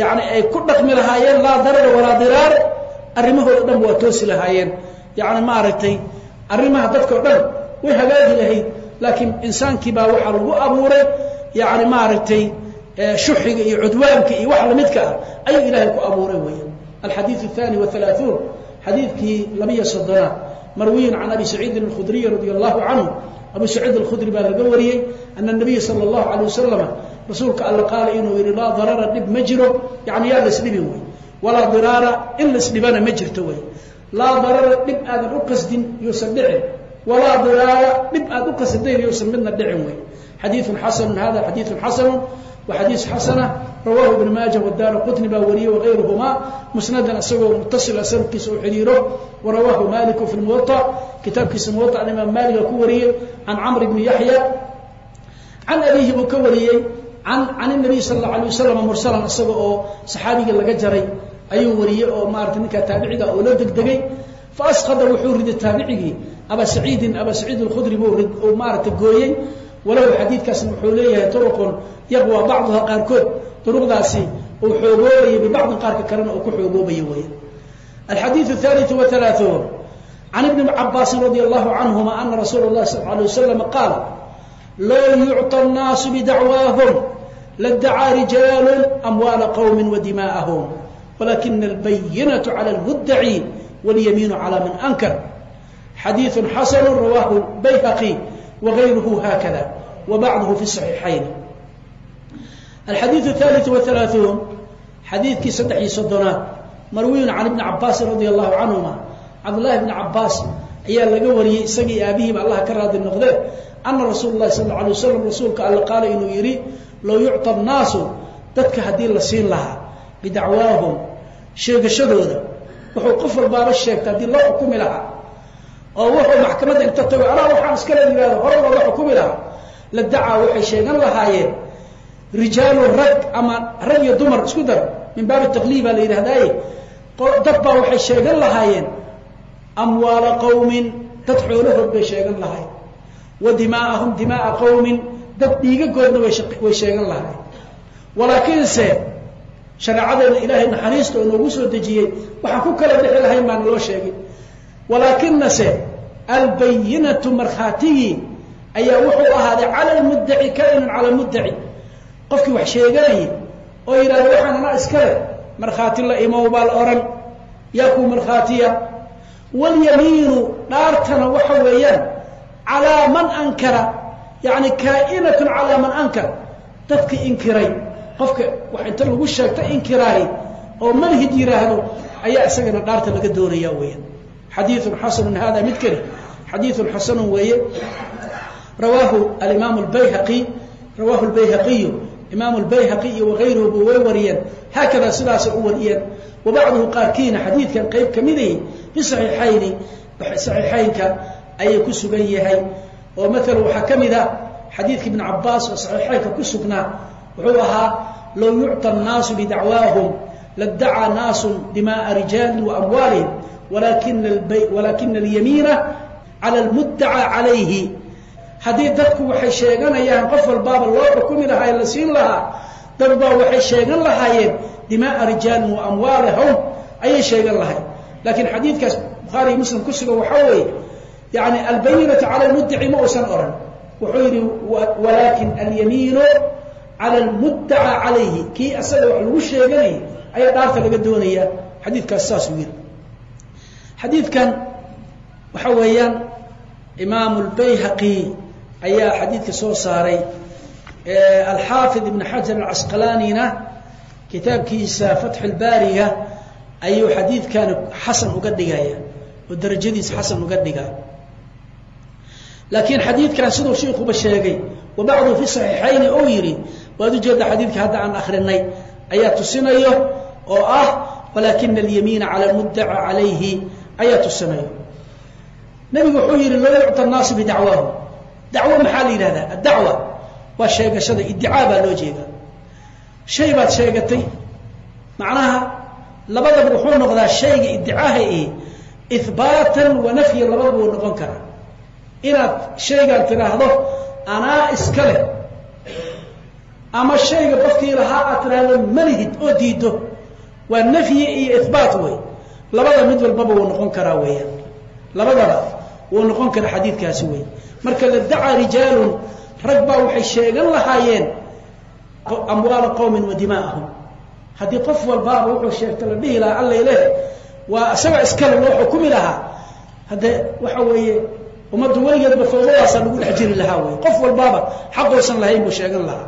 yani ay ku dhaqmi lahaayeen laa darara walaa diraar arrimahooda dhan waa toosi lahaayeen yani maaragtay arrimaha dadkao dhan way hagaagi lahayd laakiin insaankii baa waxaa lagu abuuray yani maaragtay shuxiga iyo cudwaanka iyo wax lamidka ah ayuu ilaahay ku abuuray weya alxadiiث الثاني والثaلaaثuun xadiidkii labiyo soddonaad marwiyin can abi saciidin الkhudriy radi allahu canhu abu saciid alkhudri baa laga wariyey ana الnabiya salى اllahu alيه wasalama rasuulka alla qaala inuu yihi laa darara dhib ma jiro. Yani yaa lasdhibin wey walaa diraara in lasdhibana ma jirto wey laa darara dhib aadan u qasdin yuusan dhicin. Walaa diraara dhib aad u qasdayn yuusan midna dhicin wey xadiiun xasanu hada xadiiun xasanu wa xadiis xasana. Rawaahu ibn maaja wadaara qutni baa wariye wagayruhumaa musnadan isagoo mutasila ah, sababkiisa u xidhiiro warawaahu maliku fi muwa kitaabkiisa muwa imaam maaliga ku wariyey. Can camr bni yaxya can abihi buu ka wariyey an can nabiy sal allau alay wasalam mursalan isaga oo saxaabigii laga jaray ayuu wariyey oo maarata ninkaa taabicida oo loo degdegay. Fa wuxuu riday taabicigii aba saciidin aba saciid alkhudri buu rid uu maarata gooyey. Walow xadiidkaasna wuxuu leeyahay turuqun yaqwa bacduha qaarkood. Duruqdaasi uu xoogoobayay bibacdin qaarka kalena uu ku xoogoobaya weya alxadiiu athaliu waalaauun can ibni cabaasin radia allahu canhuma ana rasuula lahi sal la alay wasalam qaal loo yucطa nnaasu bidacwaahum ladacaa rijaal amwaala qowmi wadimaa'ahum walakina albayinatu cala lmuddaci walyamiinu calaa man ankar xadiiu xasanu rawaahu bayhaqi wagayruhu haakada wbacduhu fi saxiixayn alxadiiu aali waalaauun xadiidkii saddex iyo soddonaad marwiyun can ibni cabaasin radia allahu canhuma cabdulahi bni cabaas ayaa laga wariyey isagii aabihiiba allah ka raadi noqdee ana rasuul lahi sal lla alay wasalam rasuulka alla qaala inuu yidhi low yucطa naasu dadka haddii la siin lahaa bidacwaahum sheegashadooda wuxuu qof walbaaba sheegta haddii loo xukumi lahaa oo wuxuu maxkamadda inta tago anaa waxaan iskale yihahdo hore looga xukumi lahaa. La dacaa waxay sheegan lahaayeen rijaalu rag ama rag iyo dumar isku dar min baabi taqliib baa la yidhahdaaye dad baa waxay sheegan lahaayeen amwaala qawmin dad xoolahood bay sheegan lahaayeen wa dimaa'ahum dimaaa qawmin dad dhiigagoodna way sheegan lahayen walaakiinse shareecadeena ilaahay naxariista oo noogu soo dejiyey waxaan ku kala dhixi lahayn baan loo sheegay. Walaakinase albayinatu markhaatigii ayaa wuxuu ahaaday cala lmuddaci kainun cala lmuddaci qofkii wax sheeganayay oo yidhahda waxaan anaa iskale markhaati la imow baa la odhan yaa kuu markhaatiya? Walyamiinu dhaartana waxa weeyaan calaa man ankara yani kaainatun calaa man ankar. Dadka inkiray. Qofka wax inta lagu sheegta inkiraari oo malhid yidhaahdo ayaa isagana dhaarta laga doonaya weya xadiiun xasanun hada midkani xadiiun xasanun weeye. Rawaahu alimaam bayhaqi rawaahu lbayhaqiyu imaam lbayhaqi iyo way wariyeen. Haakada sidaasa u wariyeen. Wabacduhu qaarkiina xadiidkan qayb kamidayay bisaxiixayni saxiixaynka ayay ku sugan yahay oo maala waxaa ka mid a xadiidka ibn cabaas oo صaxiixaynka ku sugnaa wuxuu ahaa low yucطى الnaasu bidacwaahum ladacaa naasu dimaءa rijaali وamwaalihim walakina alyamiina cala lmuddacaa calayhi haddii dadku waxay sheeganayaan qof walbaaba loo xukumi lahaa la siin lahaa dad baa waxay sheegan lahaayeen dimaaa rijaalin wa amwaalahum ayay sheegan lahayn laakiin xadiidkaas bukhaariy muslim ku sugan waxaa weeye yani albayinatu cala lmuddaci ma uusan oran. Wuxuu yidhi walaakin alyamiinu cala lmuddacaa calayhi. Kii asaga wax lagu sheeganayay ayaa dhaarta laga doonaya. Xadiidkaas saasuu yidhi. Xadiidkan waxa weeyaan imaamu اlbayhaqi ayaa xadiidka soo saaray. Alxaafid ibn xajar alcasqalaanina kitaabkiisa fatxu اlbaariga ayuu xadiidkan xasan uga dhigaya oo darajadiisa xasan uga dhiga laakiin xadiidkan siduu sheikuba sheegay wa bacdu fi صaxiixayni ou yidhi waad ujeeda xadiidka hadda aan akrinay ayaa tusinayo oo ah walakina alyamiina cala lmuddaca calayhi ayaa tusinayo. Nebigu wuxuu yidhi loo yucta naasu bidacwaahu. Dacwo maxaa la yidhahdaa addacwa waa sheegashada iddicaa baa loo jeedaa. Shay baad sheegatay macnaha labadaba wuxuu noqdaa shayga iddicaaha i ihbaatan wa nafyan labadaba wuu noqon karaa inaad shaygaan tidhaahdo anaa iska leh. Ama shayga qofkii lahaa aad tidhaahdo malihid oo diido waa nafyi iyo ihbaat wey labada mid walbaba wuu noqon karaa weeyaan. Labadaba wuu noqon karaa xadiidkaasi wey marka ladacaa rijaalun rag baa waxay sheegan lahaayeen amwaala qowmin wa dimaa'ahum. Haddii qof walbaaba wuxuu sheegta la dhihi lahaa alla ileh waa isaga iskale loo xukumi lahaa haddee waxa weeye ummaddu weligeedba fawdadaasaa lagu dhex jiri lahaa wey qof walbaaba xaqoosan lahayn buu sheegan lahaa.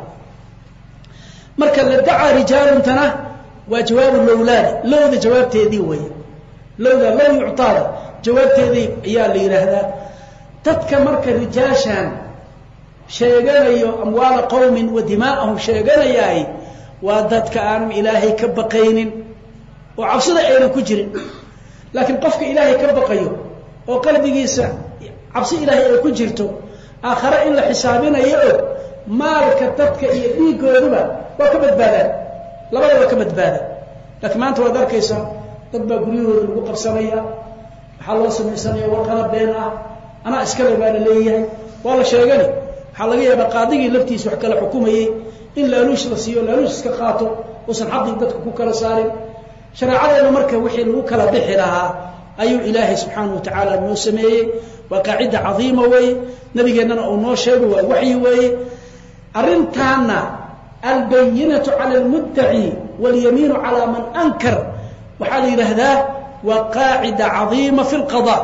Marka ladacaa rijaaluntana waa jawaabu lowlaada lowda jawaabteedii wey lowda low yuctaada jawaabteedii ayaa la yidhaahdaa dadka marka rijaashan sheeganayo amwaala qowmin wa dimaa'ahum sheeganayaay waa dadka aanu ilaahay ka baqaynin. Oo cabsida aynan ku jirin. Laakiin qofka ilaahay ka baqayo oo qalbigiisa cabsi ilaahay ay ku jirto aakhare in la xisaabinayo og maalka dadka iyo dhiigooduba waa ka badbaadaan. Labadaba ka badbaada laakiin maanta waad arkaysaa dad baa guryahooda lagu qabsanaya waxaa loo samaysanaya warqada been ah anaa iskale baa la leeyahay. Waa la sheegani waxaa laga yaabaa qaadigii laftiisa wax kala xukumayey in laaluush la siiyo laaluush iska qaato uusan xaqii dadka ku kala saarin. Shareecadeenna marka wixii lagu kala bixi lahaa ayuu ilaahay subxaana wa tacaala noo sameeyey. Waa qaacida cadiima weeye nabigeennana uu noo sheego waa waxyi weeye arrintaana albayinatu cala almuddaci walyamiinu calaa man ankar. Waxaa la yidhaahdaa waa qaacida cadiima fi lqada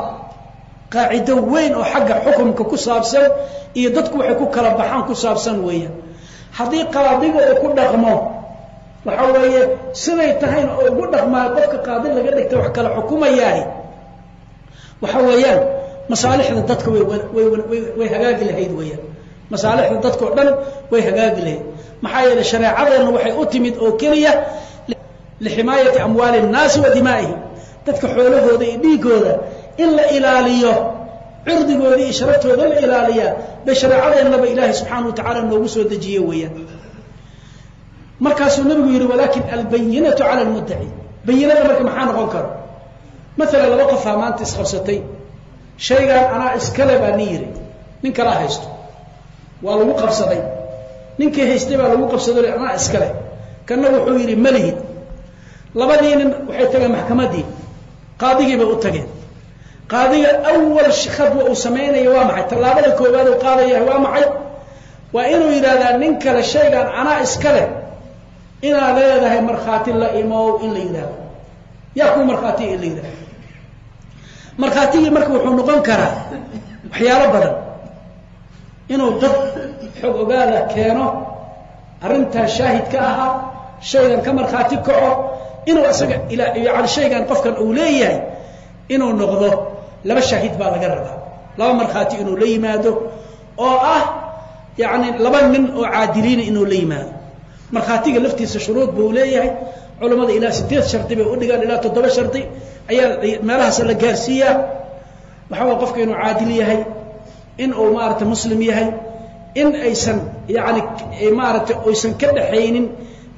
qaacido weyn oo xagga xukumka ku saabsan iyo dadku waxay ku kala baxaan ku saabsan weeyaan. Haddii qaadiga uu ku dhaqmo waxa weeye siday tahayna oo ugu dhaqmaayo qofka qaadi laga dhigta wax kala xukumayaahi waxa weeyaan masaalixda dadka way hagaagi lahayd weeyaan. Masaalixda dadka oo dhan way hagaagi lahayd. Maxaa yeelay shareecadeenna waxay u timid oo keliya liximaayati amwaali الnaasi wa dimaa'ihim dadka xoolahooda iyo dhiigooda in la ilaaliyo cirdigooda iyo sharaftooda la ilaaliyaa bay shareecadeennaba ilaahay subxaana wa tacaala noogu soo dejiye weeyaan. Markaasuu nabigu yidhi walakin albayinatu cala lmuddaci bayinada marka maxaa noqon karo maalan laba qofaa maanta isqabsatay. Shaygaan anaa iskale baa nin yidhi nin kalaa haysto. Waa lagu qabsaday. Ninkii haystay baa lagu qabsaday anaa iskale kanna wuxuu yidhi malihid labadii nin waxay tageen maxkamaddii qaadigii bay u tageen. Qaadiga awal khadwa uu samaynayo waa maxay? Tallaabada koowaad uu qaadayahay waa maxay? Waa inuu yidhaahdaa nin kale shaygaan anaa iskale inaad leedahay markhaati la imow in la yidhaahdo. Yaa kuu markhaatiya in la yidhahdo markhaatigii marka wuxuu noqon karaa waxyaalo badan. Inuu dad xog ogaada keeno arrintaa shaahid ka ahaa shaygan ka markhaati kaco inuu isaga yani shaygan qofkan uu leeyahay inuu noqdo laba shaahid baa laga rabaa. Laba markhaati inuu la yimaado oo ah yani laba nin oo caadiliina inuu la yimaado. Markhaatiga laftiisa shuruud buu leeyahay culammada ilaa sideed shardi bay udhigaan ilaa toddoba shardi. Ayaa meelahaas la gaarsiiyaa. Waxaa way qofka inuu caadil yahay in uu maarata muslim yahay in aysan yani maaragtay aysan ka dhaxaynin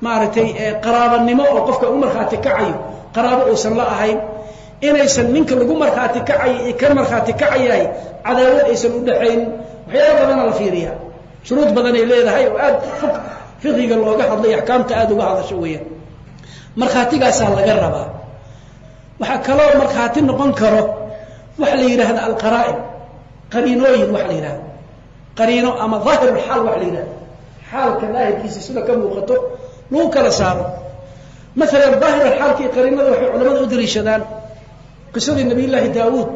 maaragtay qaraabanimo oo qofka u markhaati kacayo qaraabo uusan la ahayn inaysan ninka lagu markhaati kacayo iyo ka markhaati kacayahay cadaawad aysan u dhaxaynin waxyaala badana la fiiriyaa. Shuruud badanay leedahay oo aad fiqiga looga hadlay axkaamta aada uga hadasho weeyaan markhaatigaasaa laga rabaa. Waxaa kaloo markhaati noqon karo waxa la yidhaahda alqaraa'in qariinooyin waxa la yidhahda qariino ama daahirulxaal waxa la yidhahda xaalka daahirkiisa sida ka muuqato lagu kala saaro. Maalan daahirulxaalka iyo qariinada waxay culamada u daliishadaan. Qisadii nabiy llaahi daawuud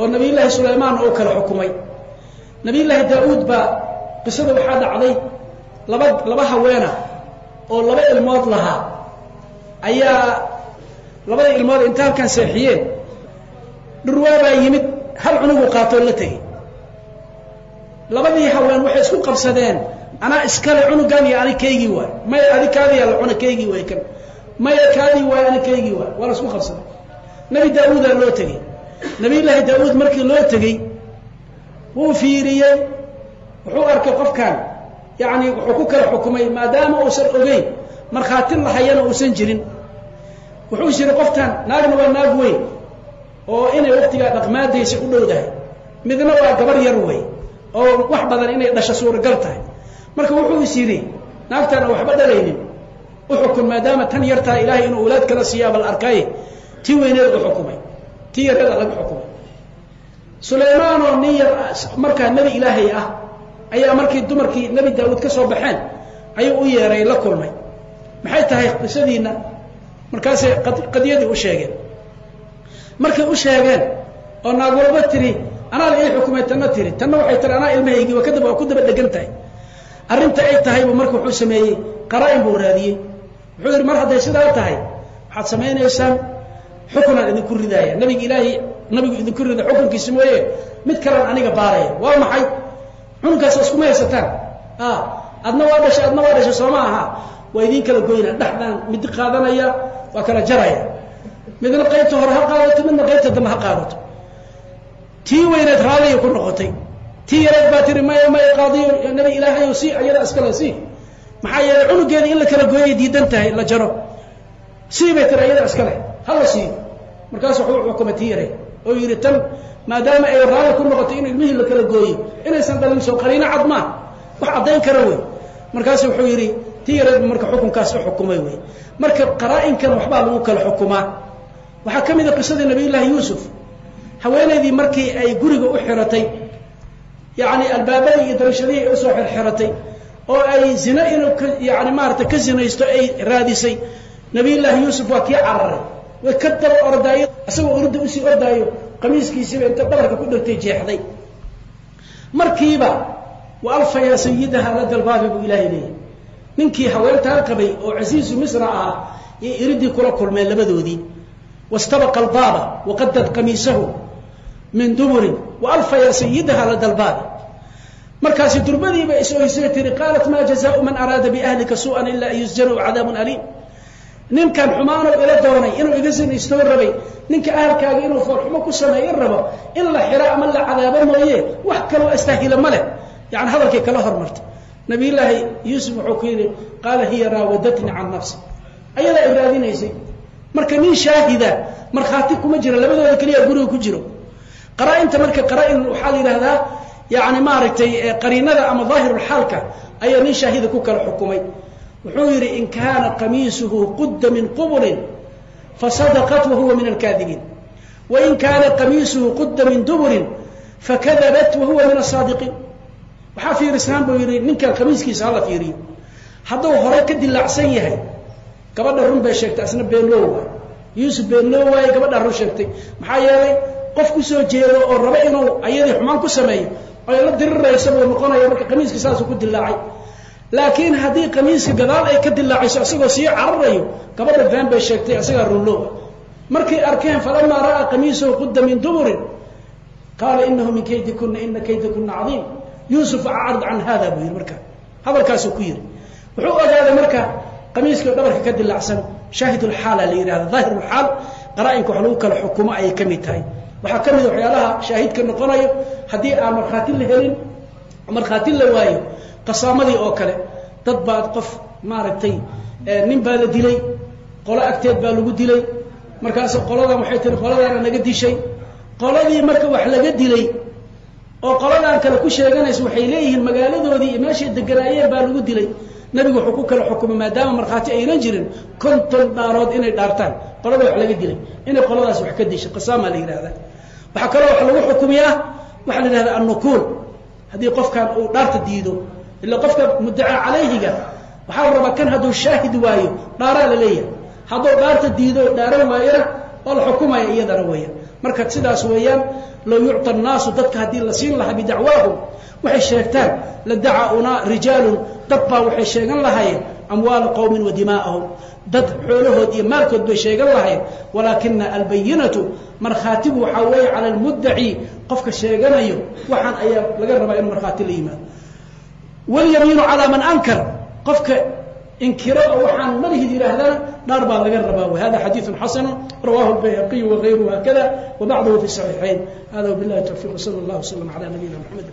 oo nabiy llaahi sulaymaan oo kala xukumay. Nabiy llaahi daawuud baa qisada waxaa dhacday laba laba haweena oo laba ilmood lahaa ayaa labada ilmood inta halkan seexiyeen dhurwaa baa yimid hal cunuguu qaatoo la tegey labadii haween waxay isku qabsadeen anaa iskale cunugan iyo ani kaygii waay. Maya adi kaadiyaa la cuna kaygii waay kan. Maya kaadii waay ani kaygii waay. Waa la isku qabsaday nebi daawuudaa loo tegey. Nabiyullaahi daawuud markii loo tegey wuu fiiriyey wuxuu arkay qofkan yacni wuxuu ku kala xukumay maadaama uusan ogeyn markhaati lahayana uusan jirin wuxuu jiri qoftan naagna waa naag weyn oo inay waktigaa dhaqmaadaysa u dhowdahay. Midna waa gabar yar wey oo wax badan inay dhasho suuragal tahay. Marka wuxuu is yidhi naagtaan waxba dhalaynin. U xukun maadaama tan yartaa ilaahay inuu ulaad kala siiyaaba la arkaaye tii weyneed u xukumay. Tii yareeda laga xukumay. Sulaymaanoo nin yar markaa nebi ilaahay ah ayaa markii dumarkii nebi daawuud ka soo baxeen ayuu u yeeray la kulmay. Maxay tahay qisadiinna markaasay qadiyadii u sheegeen. Markay u sheegeen oo naag walba tiri anaa la ii xukumay tanna tiri. Tanna waxay tiri anaa ilmahaygiiba kadib waa ku daba dhegan tahay. Arrinta ay tahay buu marka wuxuu sameeyey qaraa-in buu raadiyey. Wuxuu yidhi mar hadday sidaa tahay waxaad samaynaysaan xukunaan idinku ridaaya. Nabiga ilaahay nabigu idinku rida xukunkiisi mooye. Mid kalaan aniga baaraya. Waa maxay? Xukunkaas iskuma haysataan. Adna waa dhashay adna waa dhashay sooma aha. Waa idiin kala goyna. Dhexdaan midi qaadanaya waa kala jaraya. Midna qaybta hore ha qaadato midna qaybta dambe ha qaadato. Tii weyneed raadiya ku noqotay. Tii yareed baa tiri maya maya qaadiyo nabi ilaahayo si ayada iskale si maxaa yeelay cunugeeda in la kala gooyay diidan tahay la jaro. Sii bay tiri ayada iskale. Hala siiyo markaasu wuxuu xukumay tii yareed. Oo yidhi tan maadaama ay raali ku noqotay in ilmihii la kala gooyey inaysan dhalin soo qariino cad maaha wax caddayn kara wey markaasu wuxuu yidhi tii yareedba marka xukunkaas u xukumay wey. Marka qaraa-inkan waxbaa lagu kala xukumaa waxaa ka mid a qisadii nabiyullaahi yuusuf. Haweenaydii markii ay guriga u xiratay yacni albaabadii iyo darashadihii u soo xirxiratay oo ay zina inuu ka yani maarata ka zinaysto ay raadisay nabiyullaahi yuusuf waa kii cararay. Way ka daba ordaayo isagoo orda u sii ordaayo qamiiskiisiiba inta dhabarka ku dhegtay jeexday. Markiiba wa alfayaa sayidaha la dalbaabi buu ilaahay leeyahy ninkii haweentaa qabay oo casiisu misra ahaa iyo iridii kula kulmeen labadoodii. Wastabaqa albaaba waqadad qamiisahu min duburin wa alfayaa sayidaha la dalbaabi markaasi durbadiiba is-oysay tiri qaalat maa jazaau man araada biahlika suu'an ilaa an yusjana cadaabun aliim. Ninkan xumaanow ila doonay inuu iga sinaystoo rabay ninka ahalkaaga inuu foolxumo ku sameeyo rabo in la xiro ama la cadaabo mooye wax kaloo astaahila ma leh. Yani hadalkay kala hormartay nabiyullaahi yuusuf wuxuu ku yidhi qaala hiya raawadatni can nafsi. Ayadaa i raadinaysay. Marka nin shaahida markhaati kuma jira labadooda keliya guriga ku jiro. Qaraa-inta marka qaraa-in waxaa la yidhahdaa yani maaragtay qariinada ama daahirulxaalka ayaa nin shaahida ku kala xukumay. Wuxuu yidhi in kaana qamiisuhu qudda min qubulin fasadaqat wahuwa min alkaadibiin wain kaana qamiisuhu qudda min duburin fakadabat wahuwa min asaadiqiin waxaa fiirisaan buu yidhi ninkan qamiiskiisa hala fiiriyo hadduu hore ka dilaacsan yahay gabadha run bay sheegtay asna beenloo waay yuusuf beenloo waaye gabadha run sheegtay. Maxaa yeelay qof ku soo jeedo oo raba inuu ayadii xumaan ku sameeyo oy la diriraysa buu noqonaya marka qamiiska saasuu ku dilaacay laakiin haddii qamiiska gadaal ay ka dilaacayso isagoo sii cararayo gabadha been bay sheegtay isagaa runlooa markay arkeen falamaa ra'aa qamiisahu qudda min duburin? Qaala inahu min kaydi kuna ina kayda kuna cadiim yuusuf acrid can hada buu yidhi marka. Hadalkaasuu ku yidhi wuxuu ogaaday marka qamiiskii dhabarka ka dilaacsan shaahidulxaala la yidhahda daahirulxaal qaraa-inka wax lagu kala xukumo ayay ka mid tahay. Waxaa ka mid a waxyaalaha shaahidka noqonayo haddii aan markhaati la helin markhaati la waayo qasaamadii oo kale dad baa qof maaragtay nin baa la dilay qolo agteed baa lagu dilay markaas qoladan waxay tihi qoladaana naga dishay. Qoladii marka wax laga dilay oo qoladan kale ku sheeganaysa waxay leeyihiin magaaladoodii iyo meeshay deganaayeen baa lagu dilay. Nabigu wuxuu ku kala xukumay maadaama markhaati aynan jirin konton dhaarood inay dhaartaan. Qolada wax laga dilay. Inay qoladaas wax ka dishay. Qasaamaa la yidhahda waxaa kaloo wax lagu xukumiyaa waxaa la yidhahda annukuul. Haddii qofkan uu dhaarta diido ila qofka muddacaa calayhiga waxaa la rabaa kan hadduu shaahid waayo dhaaraa la leeyahay. Hadduu dhaarta diido dhaaran waayona waa la xukumaya iyadana weeyaan marka sidaas weeyaan low yucطa الnaasu dadka haddii la siin lahaa bidacwaahum waxay sheegtaan la dacauna rijaalun dad baa waxay sheegan lahaayeen amwaala qowmin wa dimaa'ahum dad xoolahood iyo maalkood bay sheegan lahayen walaakina albayinatu markhaatigu waxaa weeye cala almuddaci qofka sheeganayo waxaan ayaa laga rabaa inu markhaati la yimaado walyamiinu calaa man ankar qofka inkiro oo waxaan malihid yidhaahdana dhaar baa laga rabaa w hada xadiiثu xasanu rawahu اbayhaqiyu wغayruhu hakada wbacduhu fi صaxiixayn hada wbilahi towfiq wsala اllah wslm alى nabiyina mxamed